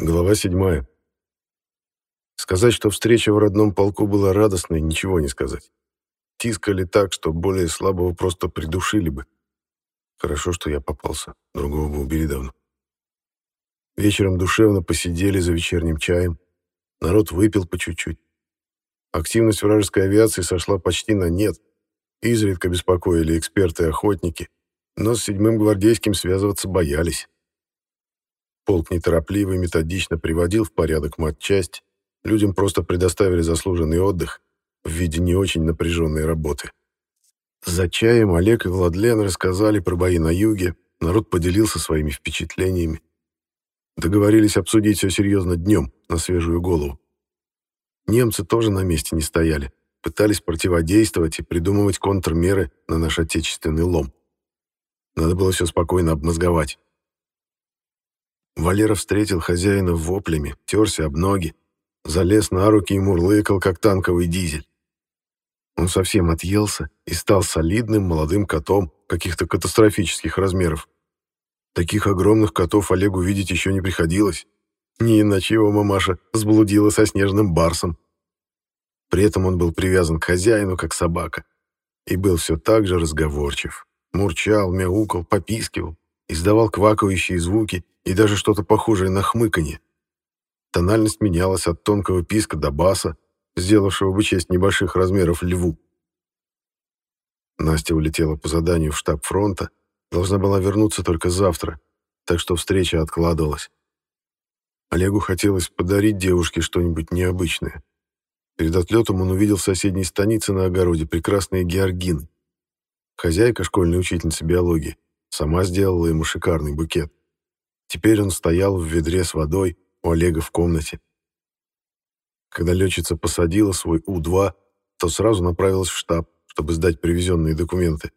Глава 7. Сказать, что встреча в родном полку была радостной, ничего не сказать. Тискали так, что более слабого просто придушили бы. Хорошо, что я попался, другого бы убили давно. Вечером душевно посидели за вечерним чаем. Народ выпил по чуть-чуть. Активность вражеской авиации сошла почти на нет. Изредка беспокоили эксперты-охотники, но с седьмым гвардейским связываться боялись. Полк неторопливо и методично приводил в порядок матчасть, людям просто предоставили заслуженный отдых в виде не очень напряженной работы. За чаем Олег и Владлен рассказали про бои на юге, народ поделился своими впечатлениями. Договорились обсудить все серьезно днем, на свежую голову. Немцы тоже на месте не стояли, пытались противодействовать и придумывать контрмеры на наш отечественный лом. Надо было все спокойно обмозговать. Валера встретил хозяина воплями, терся об ноги, залез на руки и мурлыкал, как танковый дизель. Он совсем отъелся и стал солидным молодым котом каких-то катастрофических размеров. Таких огромных котов Олегу видеть еще не приходилось. Не иначе его мамаша сблудила со снежным барсом. При этом он был привязан к хозяину, как собака, и был все так же разговорчив. Мурчал, мяукал, попискивал, издавал квакающие звуки и даже что-то похожее на хмыканье. Тональность менялась от тонкого писка до баса, сделавшего бы честь небольших размеров льву. Настя улетела по заданию в штаб фронта, должна была вернуться только завтра, так что встреча откладывалась. Олегу хотелось подарить девушке что-нибудь необычное. Перед отлетом он увидел в соседней станице на огороде прекрасные георгины. Хозяйка, школьная учительница биологии, сама сделала ему шикарный букет. Теперь он стоял в ведре с водой у Олега в комнате. Когда летчица посадила свой У-2, то сразу направилась в штаб, чтобы сдать привезенные документы.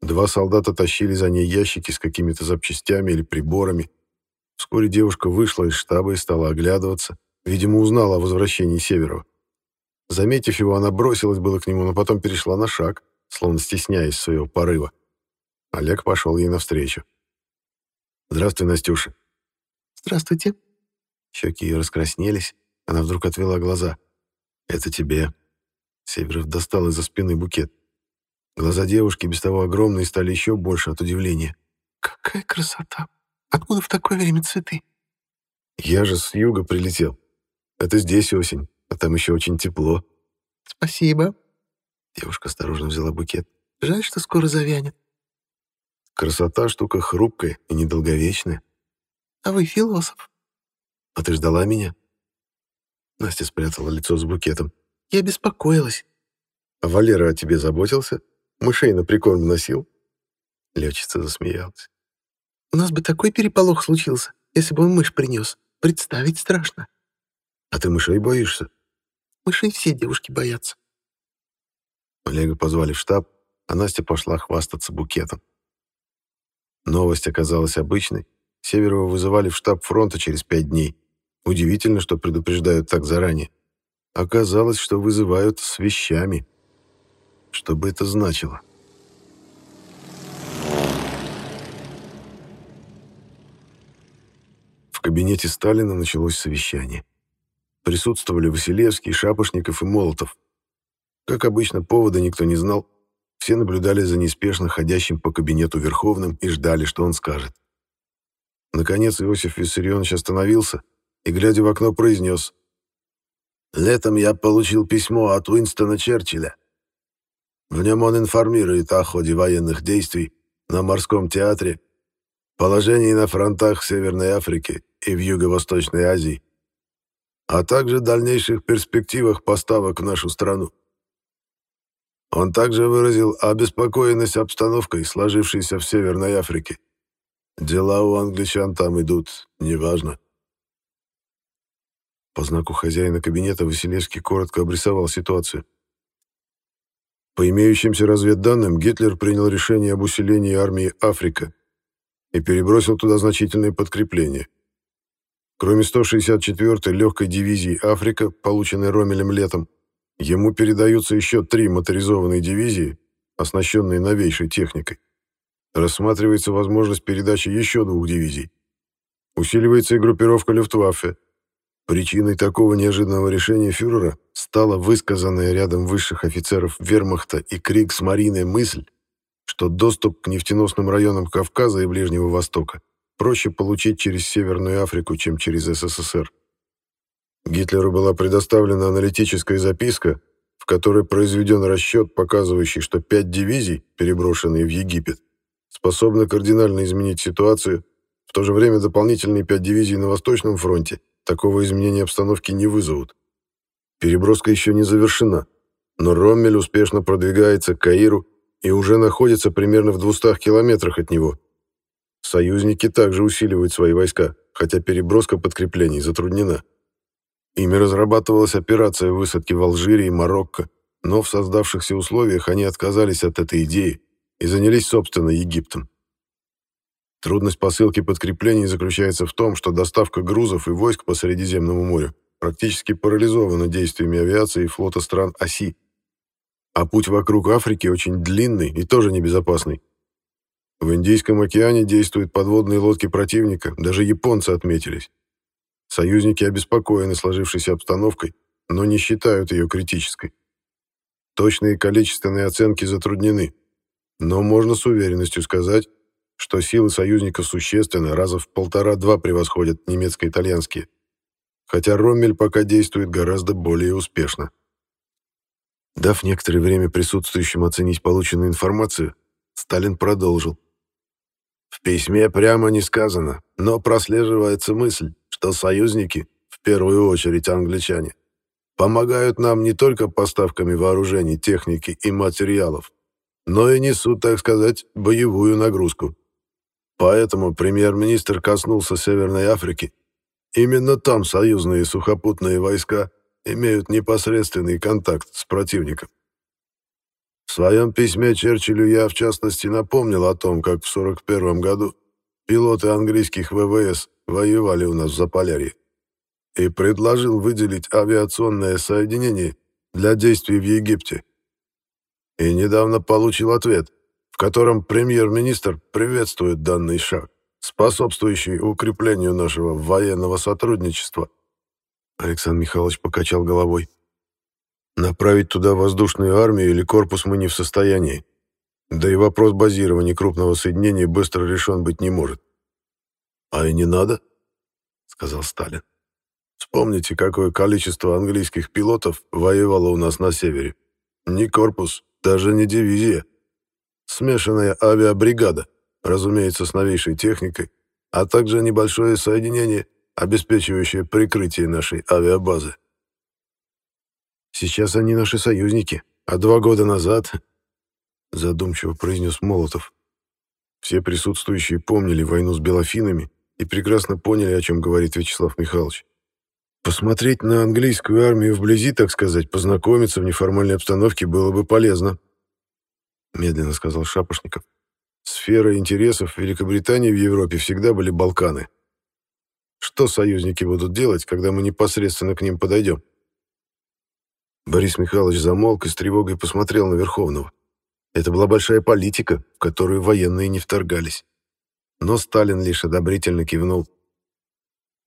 Два солдата тащили за ней ящики с какими-то запчастями или приборами. Вскоре девушка вышла из штаба и стала оглядываться. Видимо, узнала о возвращении Северова. Заметив его, она бросилась было к нему, но потом перешла на шаг, словно стесняясь своего порыва. Олег пошел ей навстречу. «Здравствуй, Настюша». «Здравствуйте». Щеки ее раскраснелись. Она вдруг отвела глаза. «Это тебе». Северов достал из-за спины букет. Глаза девушки, без того огромные, стали еще больше от удивления. «Какая красота! Откуда в такое время цветы?» «Я же с юга прилетел. Это здесь осень, а там еще очень тепло». «Спасибо». Девушка осторожно взяла букет. «Жаль, что скоро завянет». Красота — штука хрупкая и недолговечная. А вы философ. А ты ждала меня? Настя спрятала лицо с букетом. Я беспокоилась. А Валера о тебе заботился? Мышей на прикорм носил? Летчица засмеялась. У нас бы такой переполох случился, если бы он мышь принес. Представить страшно. А ты мышей боишься? Мышей все девушки боятся. Олега позвали в штаб, а Настя пошла хвастаться букетом. Новость оказалась обычной. Северова вызывали в штаб фронта через пять дней. Удивительно, что предупреждают так заранее. Оказалось, что вызывают с вещами. Что бы это значило? В кабинете Сталина началось совещание. Присутствовали Василевский, Шапошников и Молотов. Как обычно, повода никто не знал, все наблюдали за неспешно ходящим по кабинету Верховным и ждали, что он скажет. Наконец Иосиф Виссарионович остановился и, глядя в окно, произнес. «Летом я получил письмо от Уинстона Черчилля. В нем он информирует о ходе военных действий на морском театре, положении на фронтах Северной Африки и в Юго-Восточной Азии, а также дальнейших перспективах поставок в нашу страну. Он также выразил обеспокоенность обстановкой, сложившейся в Северной Африке. Дела у англичан там идут, неважно. По знаку хозяина кабинета Василевский коротко обрисовал ситуацию. По имеющимся разведданным, Гитлер принял решение об усилении армии Африка и перебросил туда значительные подкрепления. Кроме 164-й легкой дивизии «Африка», полученной Ромелем летом, Ему передаются еще три моторизованные дивизии, оснащенные новейшей техникой. Рассматривается возможность передачи еще двух дивизий. Усиливается и группировка Люфтваффе. Причиной такого неожиданного решения фюрера стала высказанная рядом высших офицеров вермахта и Кригсмарины мысль, что доступ к нефтеносным районам Кавказа и Ближнего Востока проще получить через Северную Африку, чем через СССР. Гитлеру была предоставлена аналитическая записка, в которой произведен расчет, показывающий, что пять дивизий, переброшенные в Египет, способны кардинально изменить ситуацию, в то же время дополнительные пять дивизий на Восточном фронте такого изменения обстановки не вызовут. Переброска еще не завершена, но Роммель успешно продвигается к Каиру и уже находится примерно в 200 километрах от него. Союзники также усиливают свои войска, хотя переброска подкреплений затруднена. Ими разрабатывалась операция высадки в Алжире и Марокко, но в создавшихся условиях они отказались от этой идеи и занялись, собственно, Египтом. Трудность посылки подкреплений заключается в том, что доставка грузов и войск по Средиземному морю практически парализована действиями авиации и флота стран оси. А путь вокруг Африки очень длинный и тоже небезопасный. В Индийском океане действуют подводные лодки противника, даже японцы отметились. Союзники обеспокоены сложившейся обстановкой, но не считают ее критической. Точные количественные оценки затруднены, но можно с уверенностью сказать, что силы союзников существенно, раза в полтора-два превосходят немецко-итальянские, хотя Роммель пока действует гораздо более успешно. Дав некоторое время присутствующим оценить полученную информацию, Сталин продолжил. В письме прямо не сказано, но прослеживается мысль, что союзники, в первую очередь англичане, помогают нам не только поставками вооружений, техники и материалов, но и несут, так сказать, боевую нагрузку. Поэтому премьер-министр коснулся Северной Африки. Именно там союзные сухопутные войска имеют непосредственный контакт с противником. В своем письме Черчиллю я, в частности, напомнил о том, как в 1941 году пилоты английских ВВС воевали у нас в Заполярье, и предложил выделить авиационное соединение для действий в Египте. И недавно получил ответ – котором премьер-министр приветствует данный шаг, способствующий укреплению нашего военного сотрудничества. Александр Михайлович покачал головой. Направить туда воздушную армию или корпус мы не в состоянии. Да и вопрос базирования крупного соединения быстро решен быть не может. «А и не надо», — сказал Сталин. «Вспомните, какое количество английских пилотов воевало у нас на севере. Не корпус, даже не дивизия, смешанная авиабригада, разумеется, с новейшей техникой, а также небольшое соединение, обеспечивающее прикрытие нашей авиабазы. «Сейчас они наши союзники, а два года назад...» — задумчиво произнес Молотов. Все присутствующие помнили войну с белофинами и прекрасно поняли, о чем говорит Вячеслав Михайлович. Посмотреть на английскую армию вблизи, так сказать, познакомиться в неформальной обстановке было бы полезно, — медленно сказал Шапошников. «Сфера интересов Великобритании в Европе всегда были Балканы. Что союзники будут делать, когда мы непосредственно к ним подойдем?» Борис Михайлович замолк и с тревогой посмотрел на Верховного. Это была большая политика, в которую военные не вторгались. Но Сталин лишь одобрительно кивнул.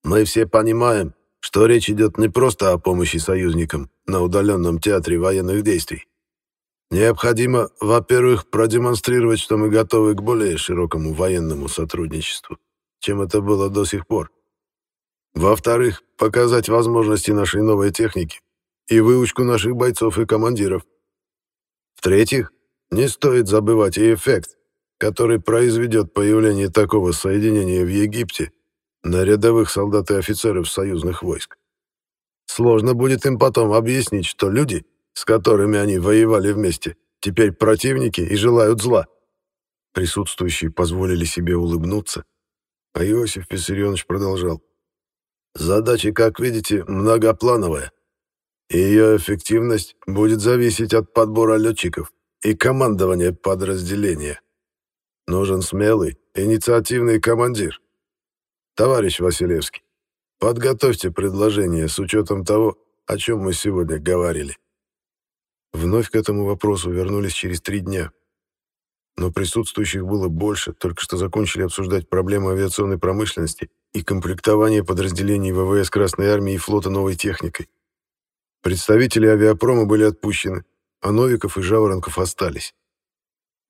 «Мы все понимаем, что речь идет не просто о помощи союзникам на удаленном театре военных действий. Необходимо, во-первых, продемонстрировать, что мы готовы к более широкому военному сотрудничеству, чем это было до сих пор. Во-вторых, показать возможности нашей новой техники и выучку наших бойцов и командиров. В-третьих, не стоит забывать и эффект, который произведет появление такого соединения в Египте на рядовых солдат и офицеров союзных войск. Сложно будет им потом объяснить, что люди — с которыми они воевали вместе, теперь противники и желают зла. Присутствующие позволили себе улыбнуться, а Иосиф Виссарионович продолжал. Задача, как видите, многоплановая, и ее эффективность будет зависеть от подбора летчиков и командования подразделения. Нужен смелый, инициативный командир. Товарищ Василевский, подготовьте предложение с учетом того, о чем мы сегодня говорили. Вновь к этому вопросу вернулись через три дня. но присутствующих было больше, только что закончили обсуждать проблемы авиационной промышленности и комплектование подразделений ВВС Красной Армии и флота новой техникой. Представители авиапрома были отпущены, а Новиков и Жаворонков остались.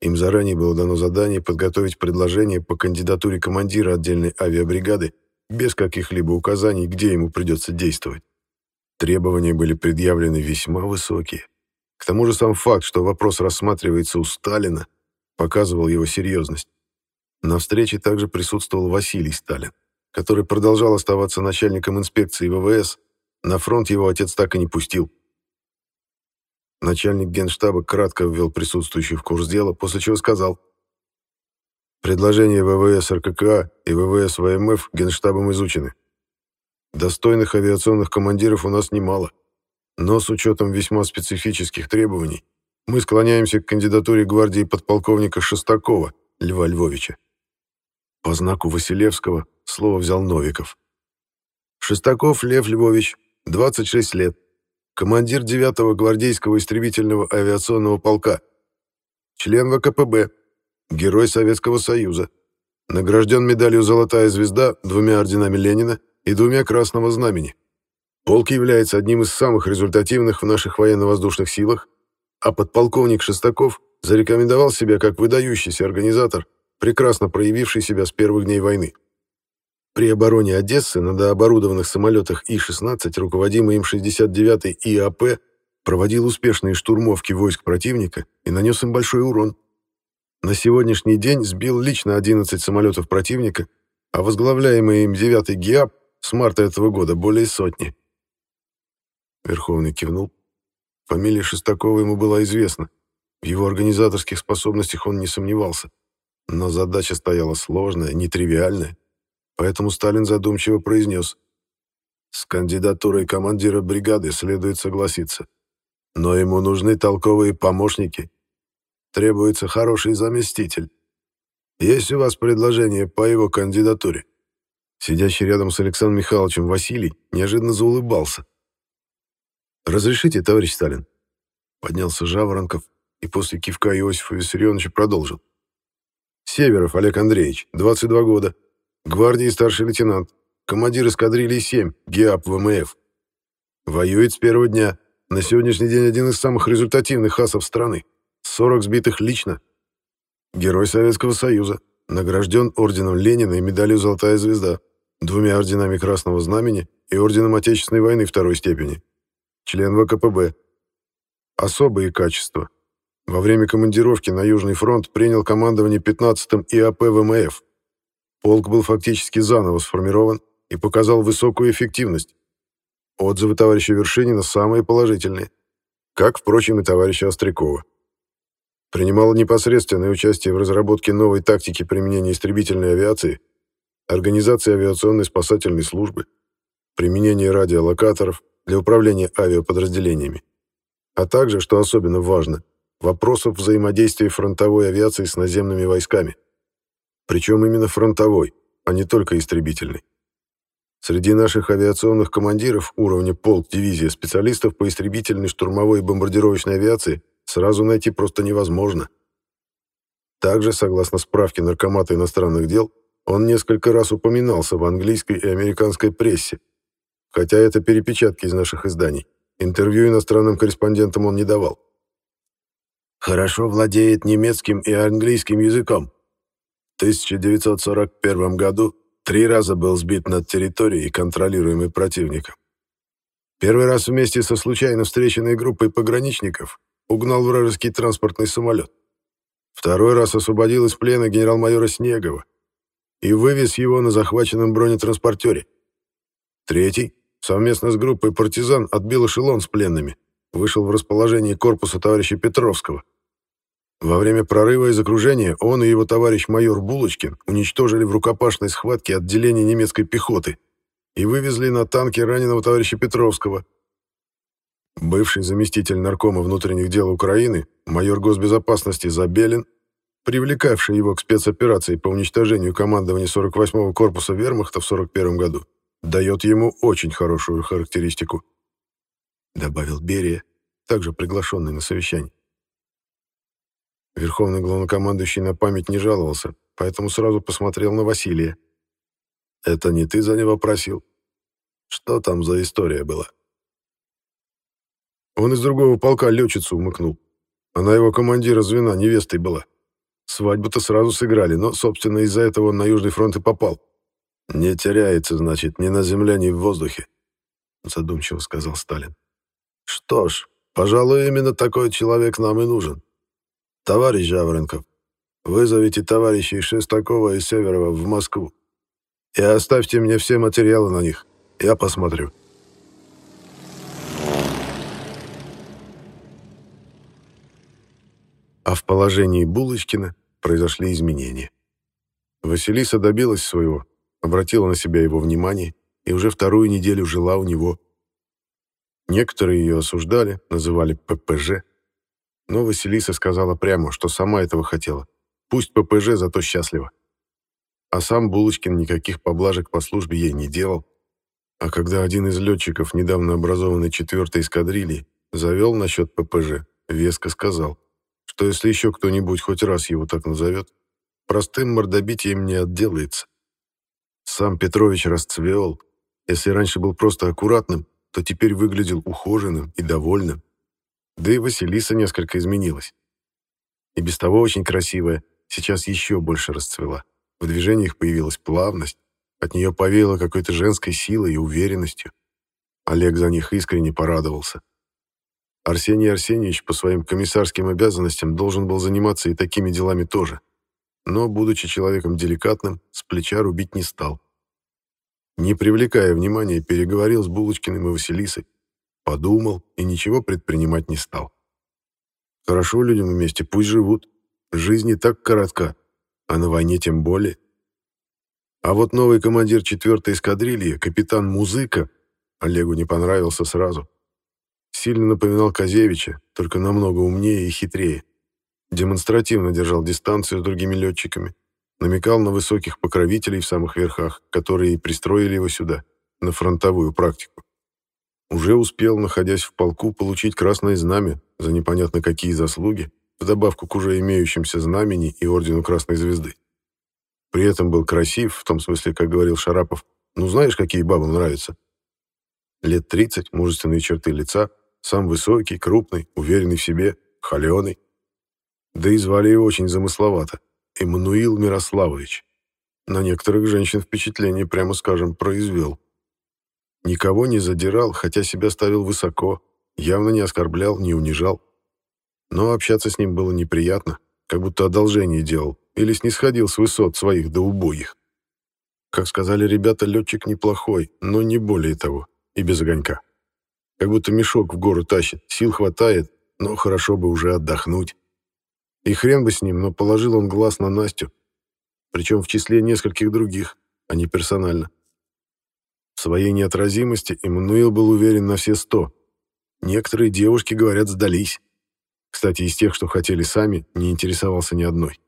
Им заранее было дано задание подготовить предложение по кандидатуре командира отдельной авиабригады без каких-либо указаний, где ему придется действовать. Требования были предъявлены весьма высокие. К тому же сам факт, что вопрос рассматривается у Сталина, показывал его серьезность. На встрече также присутствовал Василий Сталин, который продолжал оставаться начальником инспекции ВВС, на фронт его отец так и не пустил. Начальник генштаба кратко ввел присутствующих в курс дела, после чего сказал, «Предложения ВВС РККА и ВВС ВМФ генштабом изучены. Достойных авиационных командиров у нас немало, но с учетом весьма специфических требований мы склоняемся к кандидатуре гвардии подполковника Шестакова Льва Львовича. По знаку Василевского слово взял Новиков. Шестаков Лев Львович, 26 лет, командир 9-го гвардейского истребительного авиационного полка, член ВКПБ, герой Советского Союза, награжден медалью «Золотая звезда», двумя орденами Ленина и двумя Красного Знамени. Полк является одним из самых результативных в наших военно-воздушных силах а подполковник Шестаков зарекомендовал себя как выдающийся организатор, прекрасно проявивший себя с первых дней войны. При обороне Одессы на дооборудованных самолетах И-16 руководимый им 69-й ИАП проводил успешные штурмовки войск противника и нанес им большой урон. На сегодняшний день сбил лично 11 самолетов противника, а возглавляемый им 9-й ГИАП с марта этого года более сотни. Верховный кивнул. Фамилия Шестакова ему была известна. В его организаторских способностях он не сомневался. Но задача стояла сложная, нетривиальная. Поэтому Сталин задумчиво произнес. С кандидатурой командира бригады следует согласиться. Но ему нужны толковые помощники. Требуется хороший заместитель. Есть у вас предложение по его кандидатуре?» Сидящий рядом с Александром Михайловичем Василий неожиданно заулыбался. «Разрешите, товарищ Сталин?» Поднялся Жаворонков и после кивка Иосифа Виссарионовича продолжил. «Северов Олег Андреевич, 22 года, гвардии старший лейтенант, командир эскадрильи 7, ГИАП ВМФ. Воюет с первого дня, на сегодняшний день один из самых результативных асов страны, 40 сбитых лично. Герой Советского Союза, награжден орденом Ленина и медалью «Золотая звезда», двумя орденами Красного Знамени и орденом Отечественной войны второй степени член ВКПБ. Особые качества. Во время командировки на Южный фронт принял командование 15-м ИАП ВМФ. Полк был фактически заново сформирован и показал высокую эффективность. Отзывы товарища Вершинина самые положительные, как, впрочем, и товарища Острякова. Принимал непосредственное участие в разработке новой тактики применения истребительной авиации, организации авиационной спасательной службы, применение радиолокаторов, для управления авиаподразделениями, а также, что особенно важно, вопросов взаимодействия фронтовой авиации с наземными войсками. Причем именно фронтовой, а не только истребительной. Среди наших авиационных командиров уровня полк, дивизия специалистов по истребительной, штурмовой и бомбардировочной авиации сразу найти просто невозможно. Также, согласно справке Наркомата иностранных дел, он несколько раз упоминался в английской и американской прессе, хотя это перепечатки из наших изданий. Интервью иностранным корреспондентам он не давал. Хорошо владеет немецким и английским языком. В 1941 году три раза был сбит над территорией, контролируемой противником. Первый раз вместе со случайно встреченной группой пограничников угнал вражеский транспортный самолет. Второй раз освободил из плена генерал-майора Снегова и вывез его на захваченном бронетранспортере. Третий совместно с группой партизан отбил эшелон с пленными, вышел в расположение корпуса товарища Петровского. Во время прорыва из окружения он и его товарищ майор Булочкин уничтожили в рукопашной схватке отделение немецкой пехоты и вывезли на танке раненого товарища Петровского. Бывший заместитель наркома внутренних дел Украины, майор госбезопасности Забелин, привлекавший его к спецоперации по уничтожению командования 48-го корпуса вермахта в 41 году, дает ему очень хорошую характеристику», — добавил Берия, также приглашенный на совещание. Верховный главнокомандующий на память не жаловался, поэтому сразу посмотрел на Василия. «Это не ты за него просил? Что там за история была?» Он из другого полка летчицу умыкнул. Она его командира звена невестой была. Свадьбу-то сразу сыграли, но, собственно, из-за этого он на Южный фронт и попал. «Не теряется, значит, ни на земле, ни в воздухе», — задумчиво сказал Сталин. «Что ж, пожалуй, именно такой человек нам и нужен. Товарищ Жаворонков, вызовите товарищей Шестакова и Северова в Москву и оставьте мне все материалы на них. Я посмотрю». А в положении Булочкина произошли изменения. Василиса добилась своего, обратила на себя его внимание и уже вторую неделю жила у него. Некоторые ее осуждали, называли ППЖ, но Василиса сказала прямо, что сама этого хотела. Пусть ППЖ, зато счастлива. А сам Булочкин никаких поблажек по службе ей не делал. А когда один из летчиков недавно образованной четвертой эскадрильи завел насчет ППЖ, веско сказал, что если еще кто-нибудь хоть раз его так назовет, простым мордобитием не отделается. Сам Петрович расцвел. Если раньше был просто аккуратным, то теперь выглядел ухоженным и довольным. Да и Василиса несколько изменилась. И без того очень красивая, сейчас еще больше расцвела. В движениях появилась плавность, от нее повеяло какой-то женской силой и уверенностью. Олег за них искренне порадовался. Арсений Арсеньевич по своим комиссарским обязанностям должен был заниматься и такими делами тоже. Но, будучи человеком деликатным, с плеча рубить не стал. Не привлекая внимания, переговорил с Булочкиным и Василисой, подумал и ничего предпринимать не стал. Хорошо людям вместе, пусть живут. Жизнь не так коротка, а на войне тем более. А вот новый командир 4-й эскадрильи, капитан Музыка, Олегу не понравился сразу. Сильно напоминал Казевича, только намного умнее и хитрее. Демонстративно держал дистанцию с другими летчиками, намекал на высоких покровителей в самых верхах, которые и пристроили его сюда, на фронтовую практику. Уже успел, находясь в полку, получить красное знамя за непонятно какие заслуги, в добавку к уже имеющимся знамени и ордену Красной Звезды. При этом был красив, в том смысле, как говорил Шарапов, ну знаешь, какие бабам нравятся. Лет 30, мужественные черты лица, сам высокий, крупный, уверенный в себе, холеный. Да и звали его очень замысловато. Эммануил Мирославович. На некоторых женщин впечатление, прямо скажем, произвел. Никого не задирал, хотя себя ставил высоко, явно не оскорблял, не унижал. Но общаться с ним было неприятно, как будто одолжение делал, или снисходил с высот своих до убогих. Как сказали ребята, летчик неплохой, но не более того, и без огонька. Как будто мешок в гору тащит, сил хватает, но хорошо бы уже отдохнуть. И хрен бы с ним, но положил он глаз на Настю, причем в числе нескольких других, а не персонально. В своей неотразимости Эммануил был уверен на все сто. Некоторые девушки, говорят, сдались. Кстати, из тех, что хотели сами, не интересовался ни одной.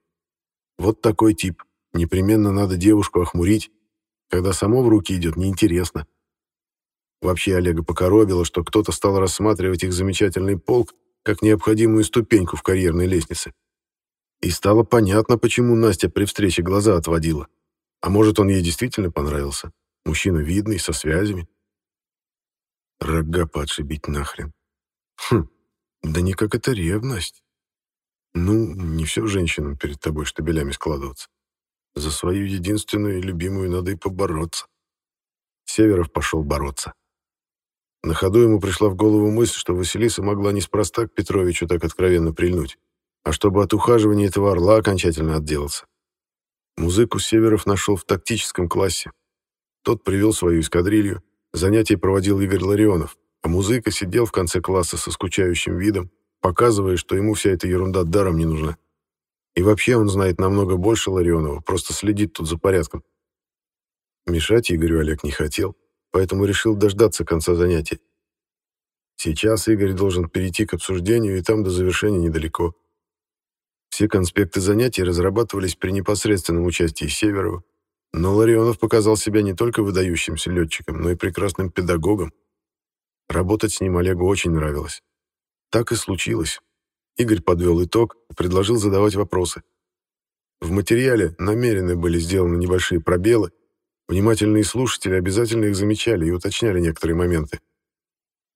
Вот такой тип. Непременно надо девушку охмурить. Когда само в руки идет, неинтересно. Вообще Олега покоробило, что кто-то стал рассматривать их замечательный полк как необходимую ступеньку в карьерной лестнице. И стало понятно, почему Настя при встрече глаза отводила. А может, он ей действительно понравился. Мужчина видный, со связями. Рога подшибить нахрен. Хм, да никак это ревность. Ну, не все женщинам перед тобой штабелями складываться. За свою единственную и любимую надо и побороться. Северов пошел бороться. На ходу ему пришла в голову мысль, что Василиса могла неспроста к Петровичу так откровенно прильнуть, а чтобы от ухаживания этого орла окончательно отделаться. Музыку Северов нашел в тактическом классе. Тот привел свою эскадрилью, занятия проводил Игорь Ларионов, а музыка сидел в конце класса со скучающим видом, показывая, что ему вся эта ерунда даром не нужна. И вообще он знает намного больше Ларионова, просто следит тут за порядком. Мешать Игорю Олег не хотел, поэтому решил дождаться конца занятия. Сейчас Игорь должен перейти к обсуждению, и там до завершения недалеко. Все конспекты занятий разрабатывались при непосредственном участии Северова, но Ларионов показал себя не только выдающимся летчиком, но и прекрасным педагогом. Работать с ним Олегу очень нравилось. Так и случилось. Игорь подвел итог и предложил задавать вопросы. В материале намеренно были сделаны небольшие пробелы, внимательные слушатели обязательно их замечали и уточняли некоторые моменты.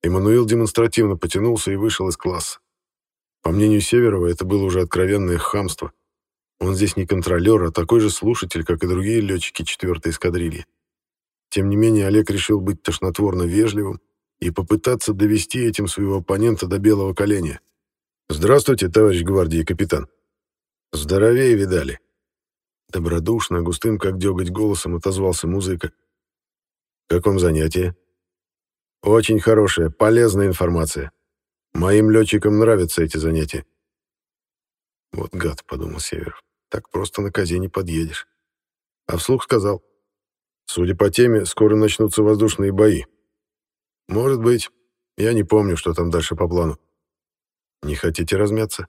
Эммануил демонстративно потянулся и вышел из класса. По мнению Северова, это было уже откровенное хамство. Он здесь не контролер, а такой же слушатель, как и другие летчики 4-й эскадрильи. Тем не менее, Олег решил быть тошнотворно вежливым и попытаться довести этим своего оппонента до белого коленя. «Здравствуйте, товарищ гвардии капитан». «Здоровее видали». Добродушно, густым, как деготь, голосом отозвался музыка. «Как вам занятие?» «Очень хорошая, полезная информация. Моим летчикам нравятся эти занятия». «Вот гад», — подумал Северов, — «так просто на козе не подъедешь». А вслух сказал, «Судя по теме, скоро начнутся воздушные бои. Может быть, я не помню, что там дальше по плану. Не хотите размяться?»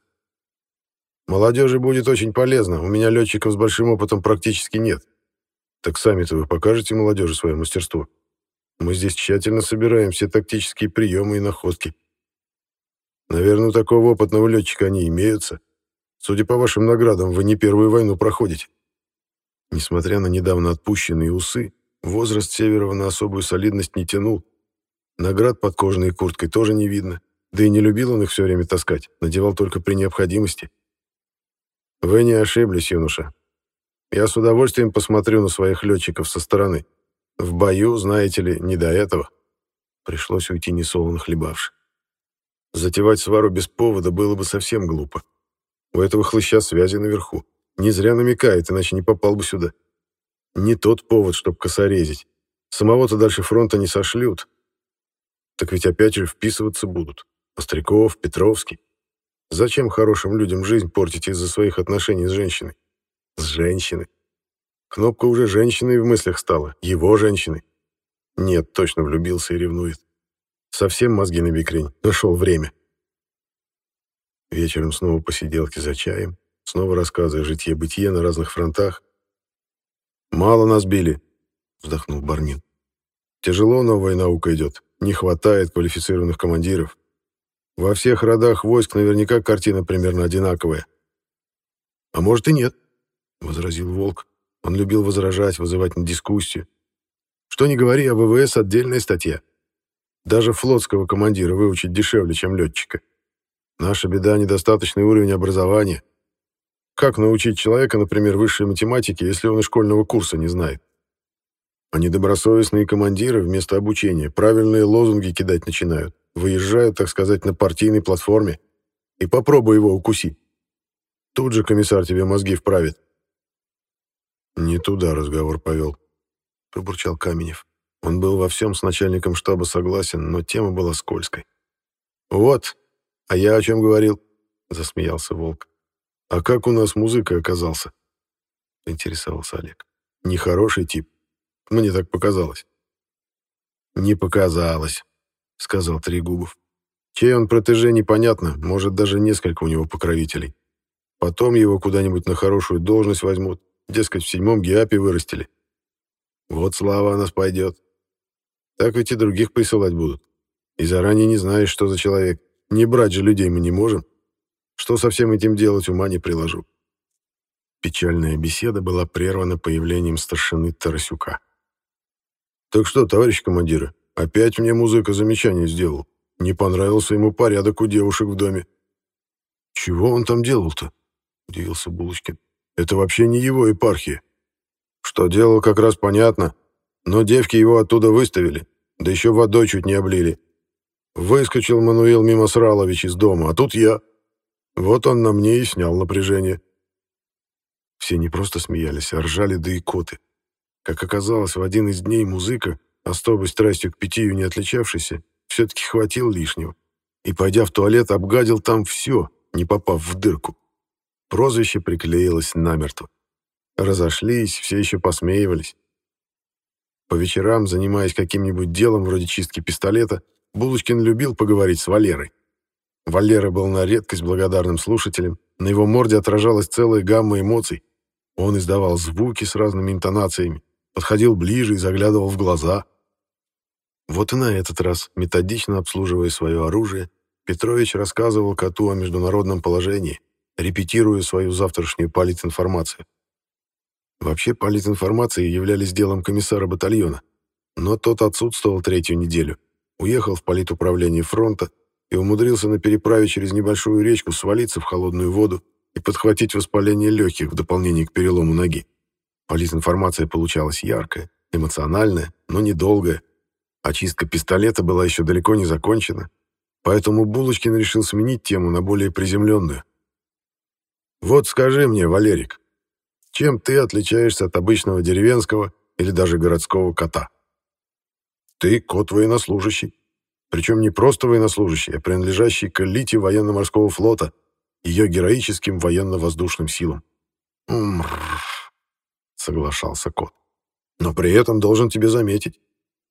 Молодежи будет очень полезно. У меня летчиков с большим опытом практически нет. Так сами-то вы покажете молодежи свое мастерство. Мы здесь тщательно собираем все тактические приемы и находки. Наверное, у такого опытного летчика они имеются. Судя по вашим наградам, вы не первую войну проходите. Несмотря на недавно отпущенные усы, возраст Северова на особую солидность не тянул. Наград под кожаной курткой тоже не видно. Да и не любил он их все время таскать, надевал только при необходимости. Вы не ошиблись, юноша. Я с удовольствием посмотрю на своих летчиков со стороны. В бою, знаете ли, не до этого. Пришлось уйти несолоно хлебавши. Затевать свару без повода было бы совсем глупо. У этого хлыща связи наверху. Не зря намекает, иначе не попал бы сюда. Не тот повод, чтоб косорезить. Самого-то дальше фронта не сошлют. Так ведь опять же вписываться будут. Остряков, Петровский. Зачем хорошим людям жизнь портить из-за своих отношений с женщиной? С женщиной. Кнопка уже женщиной в мыслях стала, его женщиной. Нет, точно влюбился и ревнует. Совсем мозги на бикрень, нашел время. Вечером снова посиделки за чаем, снова рассказы о житье-бытие на разных фронтах. «Мало нас били», — вздохнул Барнин. «Тяжело новая наука идет, не хватает квалифицированных командиров. Во всех родах войск наверняка картина примерно одинаковая. А может и нет, возразил Волк. Он любил возражать, вызывать на дискуссию. Что не говори, о ВВС отдельная статья. Даже флотского командира выучить дешевле, чем летчика. Наша беда — недостаточный уровень образования. Как научить человека, например, высшей математике, если он и школьного курса не знает? А недобросовестные командиры вместо обучения правильные лозунги кидать начинают выезжают, так сказать, на партийной платформе. И попробуй его укуси. Тут же комиссар тебе мозги вправит. Не туда разговор повел, пробурчал Каменев. Он был во всем с начальником штаба согласен, но тема была скользкой. «Вот, а я о чем говорил?» — засмеялся Волк. «А как у нас музыка оказался?» — интересовался Олег. «Нехороший тип. Мне так показалось». «Не показалось», — сказал Трегубов. «Чей он протеже, непонятно, может, даже несколько у него покровителей. Потом его куда-нибудь на хорошую должность возьмут, дескать, в седьмом ГИАПе вырастили. Вот слава о нас пойдет. Так ведь и других присылать будут. И заранее не знаешь, что за человек. Не брать же людей мы не можем. Что со всем этим делать, ума не приложу». Печальная беседа была прервана появлением старшины Тарасюка. «Так что, товарищ командиры, Опять мне музыка замечание сделал. Не понравился ему порядок у девушек в доме. «Чего он там делал-то?» — удивился Булочкин. «Это вообще не его епархия. Что делал, как раз понятно. Но девки его оттуда выставили, да еще водой чуть не облили. Выскочил Мануил мимо Сралович из дома, а тут я. Вот он на мне и снял напряжение». Все не просто смеялись, а ржали да и коты. Как оказалось, в один из дней музыка, особой страстью к питью не отличавшийся, все-таки хватил лишнего. И, пойдя в туалет, обгадил там все, не попав в дырку. Прозвище приклеилось намертво. Разошлись, все еще посмеивались. По вечерам, занимаясь каким-нибудь делом вроде чистки пистолета, Булочкин любил поговорить с Валерой. Валера был на редкость благодарным слушателем, на его морде отражалась целая гамма эмоций. Он издавал звуки с разными интонациями, подходил ближе и заглядывал в глаза. Вот и на этот раз, методично обслуживая свое оружие, Петрович рассказывал коту о международном положении, репетируя свою завтрашнюю политинформацию. Вообще политинформации являлись делом комиссара батальона, но тот отсутствовал третью неделю, уехал в политуправление фронта и умудрился на переправе через небольшую речку свалиться в холодную воду и подхватить воспаление легких в дополнение к перелому ноги. Политинформация получалась яркая, эмоциональная, но недолгая. Очистка пистолета была еще далеко не закончена, поэтому Булочкин решил сменить тему на более приземленную. «Вот скажи мне, Валерик, чем ты отличаешься от обычного деревенского или даже городского кота?» «Ты кот военнослужащий, причем не просто военнослужащий, а принадлежащий к элите военно-морского флота, ее героическим военно-воздушным силам». Соглашался кот. «Но при этом должен тебе заметить,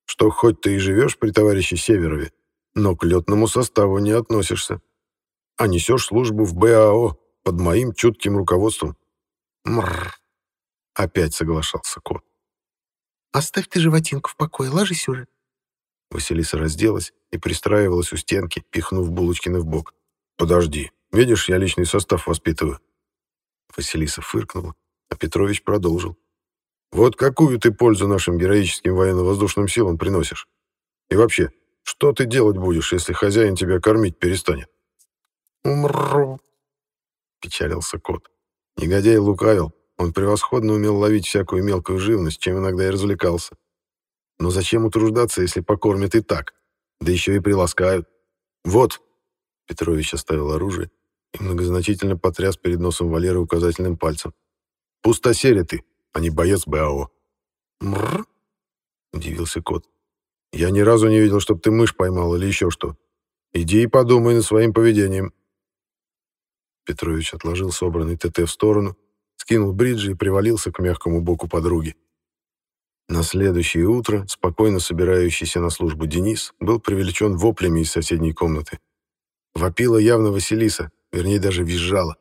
что хоть ты и живешь при товарище Северове, но к летному составу не относишься, а несешь службу в БАО под моим чутким руководством. Мрррр. Опять соглашался кот. «Оставь ты животинку в покое, ложись уже». Василиса разделась и пристраивалась у стенки, пихнув Булочкина в бок. «Подожди, видишь, я личный состав воспитываю». Василиса фыркнула, а Петрович продолжил. «Вот какую ты пользу нашим героическим военно-воздушным силам приносишь? И вообще, что ты делать будешь, если хозяин тебя кормить перестанет?» «Умру», — печалился кот. Негодяй лукавил, он превосходно умел ловить всякую мелкую живность, чем иногда и развлекался. Но зачем утруждаться, если покормят и так? Да еще и приласкают. «Вот!» — Петрович оставил оружие и многозначительно потряс перед носом Валеры указательным пальцем. «Пустосеря ты, а не боец БАО». «Мррр?» — удивился кот. Я ни разу не видел, чтобы ты мышь поймал или еще что. Иди и подумай над своим поведением. Петрович отложил собранный ТТ в сторону, скинул бриджи и привалился к мягкому боку подруги. На следующее утро спокойно собирающийся на службу Денис был привлечен воплями из соседней комнаты. Вопила явно Василиса, вернее даже визжала.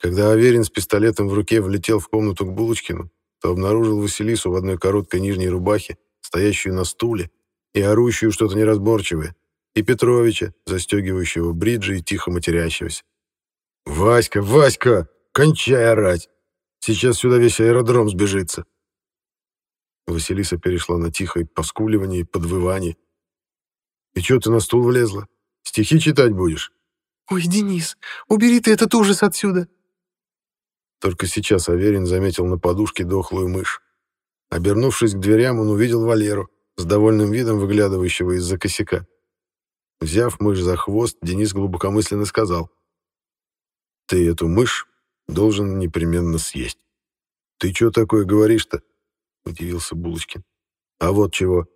Когда Аверин с пистолетом в руке влетел в комнату к Булочкину, то обнаружил Василису в одной короткой нижней рубахе стоящую на стуле и орущую что-то неразборчивое, и Петровича, застегивающего бриджи и тихо матерящегося. «Васька, Васька, кончай орать! Сейчас сюда весь аэродром сбежится!» Василиса перешла на тихое поскуливание и подвывание. «И что ты на стул влезла? Стихи читать будешь?» «Ой, Денис, убери ты этот ужас отсюда!» Только сейчас Аверин заметил на подушке дохлую мышь. Обернувшись к дверям, он увидел Валеру, с довольным видом выглядывающего из-за косяка. Взяв мышь за хвост, Денис глубокомысленно сказал. «Ты эту мышь должен непременно съесть». «Ты что такое говоришь-то?» — удивился Булочкин. «А вот чего.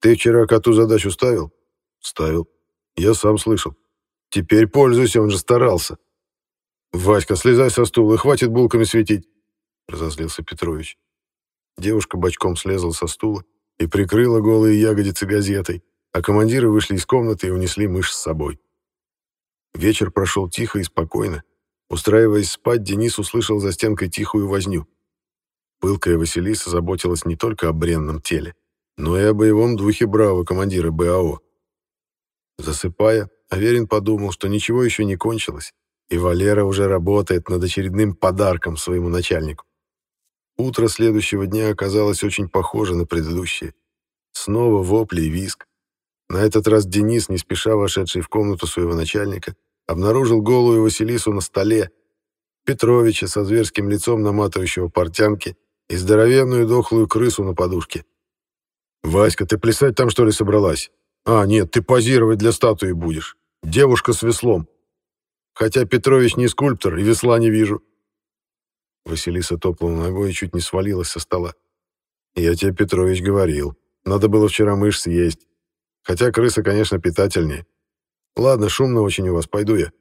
Ты вчера коту задачу ставил?» «Ставил. Я сам слышал. Теперь пользуйся, он же старался». «Васька, слезай со стула, хватит булками светить», — разозлился Петрович. Девушка бочком слезла со стула и прикрыла голые ягодицы газетой, а командиры вышли из комнаты и унесли мышь с собой. Вечер прошел тихо и спокойно. Устраиваясь спать, Денис услышал за стенкой тихую возню. Пылкая Василиса заботилась не только о бренном теле, но и о боевом духе браво командира БАО. Засыпая, Аверин подумал, что ничего еще не кончилось, и Валера уже работает над очередным подарком своему начальнику. Утро следующего дня оказалось очень похоже на предыдущее. Снова вопли и виск. На этот раз Денис, не спеша вошедший в комнату своего начальника, обнаружил голую Василису на столе, Петровича со зверским лицом наматывающего портянки и здоровенную дохлую крысу на подушке. «Васька, ты плясать там, что ли, собралась? А, нет, ты позировать для статуи будешь. Девушка с веслом. Хотя Петрович не скульптор, и весла не вижу. Василиса топала ногой и чуть не свалилась со стола. «Я тебе, Петрович, говорил. Надо было вчера мышь съесть. Хотя крыса, конечно, питательнее. Ладно, шумно очень у вас, пойду я».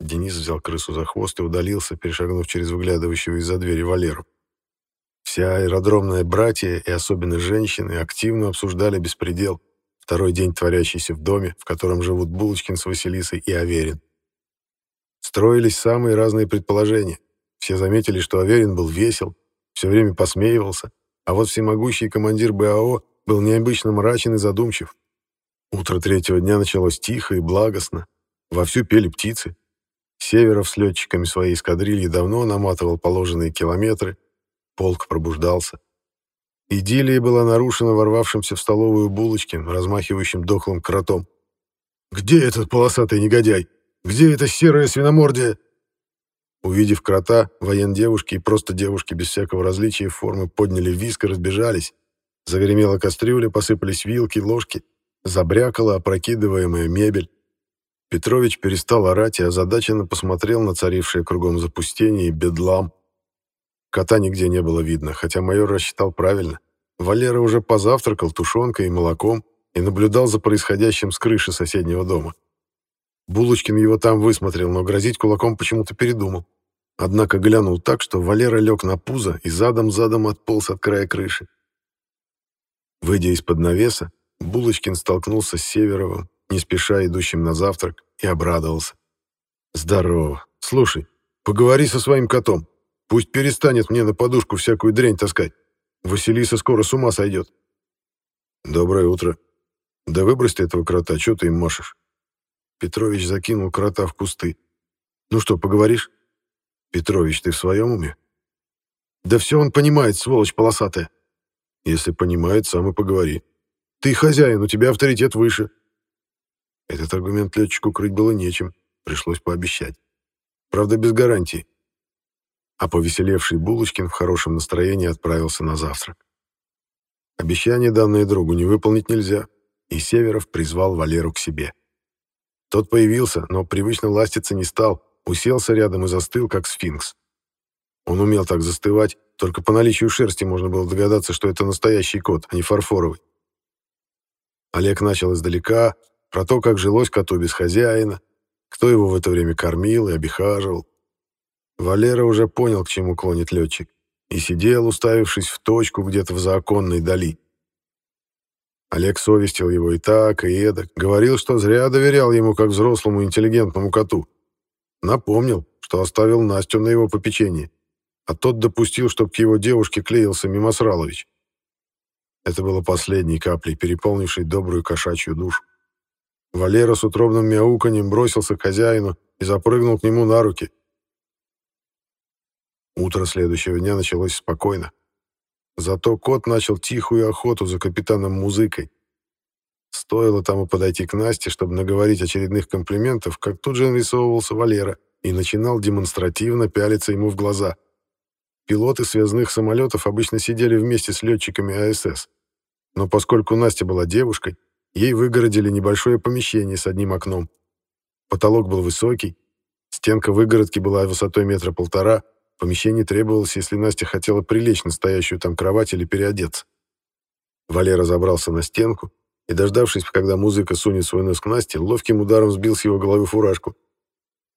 Денис взял крысу за хвост и удалился, перешагнув через выглядывающего из-за двери Валеру. Вся аэродромная братья и особенно женщины активно обсуждали беспредел, второй день творящийся в доме, в котором живут Булочкин с Василисой и Аверин. Строились самые разные предположения. Все заметили, что Аверин был весел, все время посмеивался, а вот всемогущий командир БАО был необычно мрачен и задумчив. Утро третьего дня началось тихо и благостно. Вовсю пели птицы. Северов с летчиками своей эскадрильи давно наматывал положенные километры. Полк пробуждался. Идиллия была нарушена ворвавшимся в столовую Булочкин, размахивающим дохлым кротом. «Где этот полосатый негодяй? Где эта серая свиномордия?» Увидев крота, воен-девушки и просто девушки без всякого различия формы подняли виск и разбежались. Загремела кастрюля, посыпались вилки, ложки. Забрякала опрокидываемая мебель. Петрович перестал орать и озадаченно посмотрел на царившее кругом запустение и бедлам. Кота нигде не было видно, хотя майор рассчитал правильно. Валера уже позавтракал тушенкой и молоком и наблюдал за происходящим с крыши соседнего дома. Булочкин его там высмотрел, но грозить кулаком почему-то передумал. Однако глянул так, что Валера лег на пузо и задом-задом отполз от края крыши. Выйдя из-под навеса, Булочкин столкнулся с Северовым, не спеша идущим на завтрак, и обрадовался. «Здорово. Слушай, поговори со своим котом. Пусть перестанет мне на подушку всякую дрянь таскать. Василиса скоро с ума сойдет». «Доброе утро. Да выбрось ты этого крота, что ты им машешь?» Петрович закинул крота в кусты. «Ну что, поговоришь?» «Петрович, ты в своем уме?» «Да все он понимает, сволочь полосатая». «Если понимает, сам и поговори. Ты хозяин, у тебя авторитет выше». Этот аргумент летчику крыть было нечем, пришлось пообещать. Правда, без гарантии. А повеселевший Булочкин в хорошем настроении отправился на завтрак. Обещание, данное другу, не выполнить нельзя, и Северов призвал Валеру к себе. Тот появился, но привычно ластиться не стал, уселся рядом и застыл, как сфинкс. Он умел так застывать, только по наличию шерсти можно было догадаться, что это настоящий кот, а не фарфоровый. Олег начал издалека, про то, как жилось коту без хозяина, кто его в это время кормил и обихаживал. Валера уже понял, к чему клонит летчик, и сидел, уставившись в точку где-то в заоконной дали. Олег совестил его и так, и эдак, говорил, что зря доверял ему как взрослому интеллигентному коту. Напомнил, что оставил Настю на его попечении, а тот допустил, чтобы к его девушке клеился Мимосралович. Это было последней каплей, переполнившей добрую кошачью душу. Валера с утробным мяуканьем бросился к хозяину и запрыгнул к нему на руки. Утро следующего дня началось спокойно. Зато кот начал тихую охоту за капитаном Музыкой. Стоило тому подойти к Насте, чтобы наговорить очередных комплиментов, как тут же нарисовывался Валера и начинал демонстративно пялиться ему в глаза. Пилоты связных самолетов обычно сидели вместе с летчиками АСС. Но поскольку Настя была девушкой, ей выгородили небольшое помещение с одним окном. Потолок был высокий, стенка выгородки была высотой метра полтора, Помещение требовалось, если Настя хотела прилечь на стоящую там кровать или переодеться. Валера забрался на стенку и, дождавшись, когда музыка сунет свой нос к Насте, ловким ударом сбил с его головы фуражку.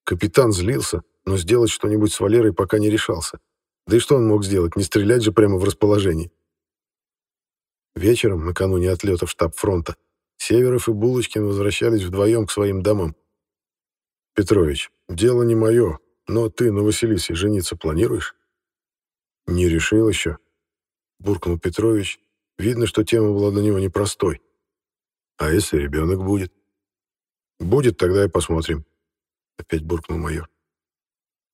Капитан злился, но сделать что-нибудь с Валерой пока не решался. Да и что он мог сделать, не стрелять же прямо в расположении. Вечером, накануне отлета в штаб фронта, Северов и Булочкин возвращались вдвоем к своим домам. «Петрович, дело не мое, но ты на Василисе жениться планируешь? Не решил еще, буркнул Петрович. Видно, что тема была для него непростой. А если ребенок будет? Будет, тогда и посмотрим. Опять буркнул майор.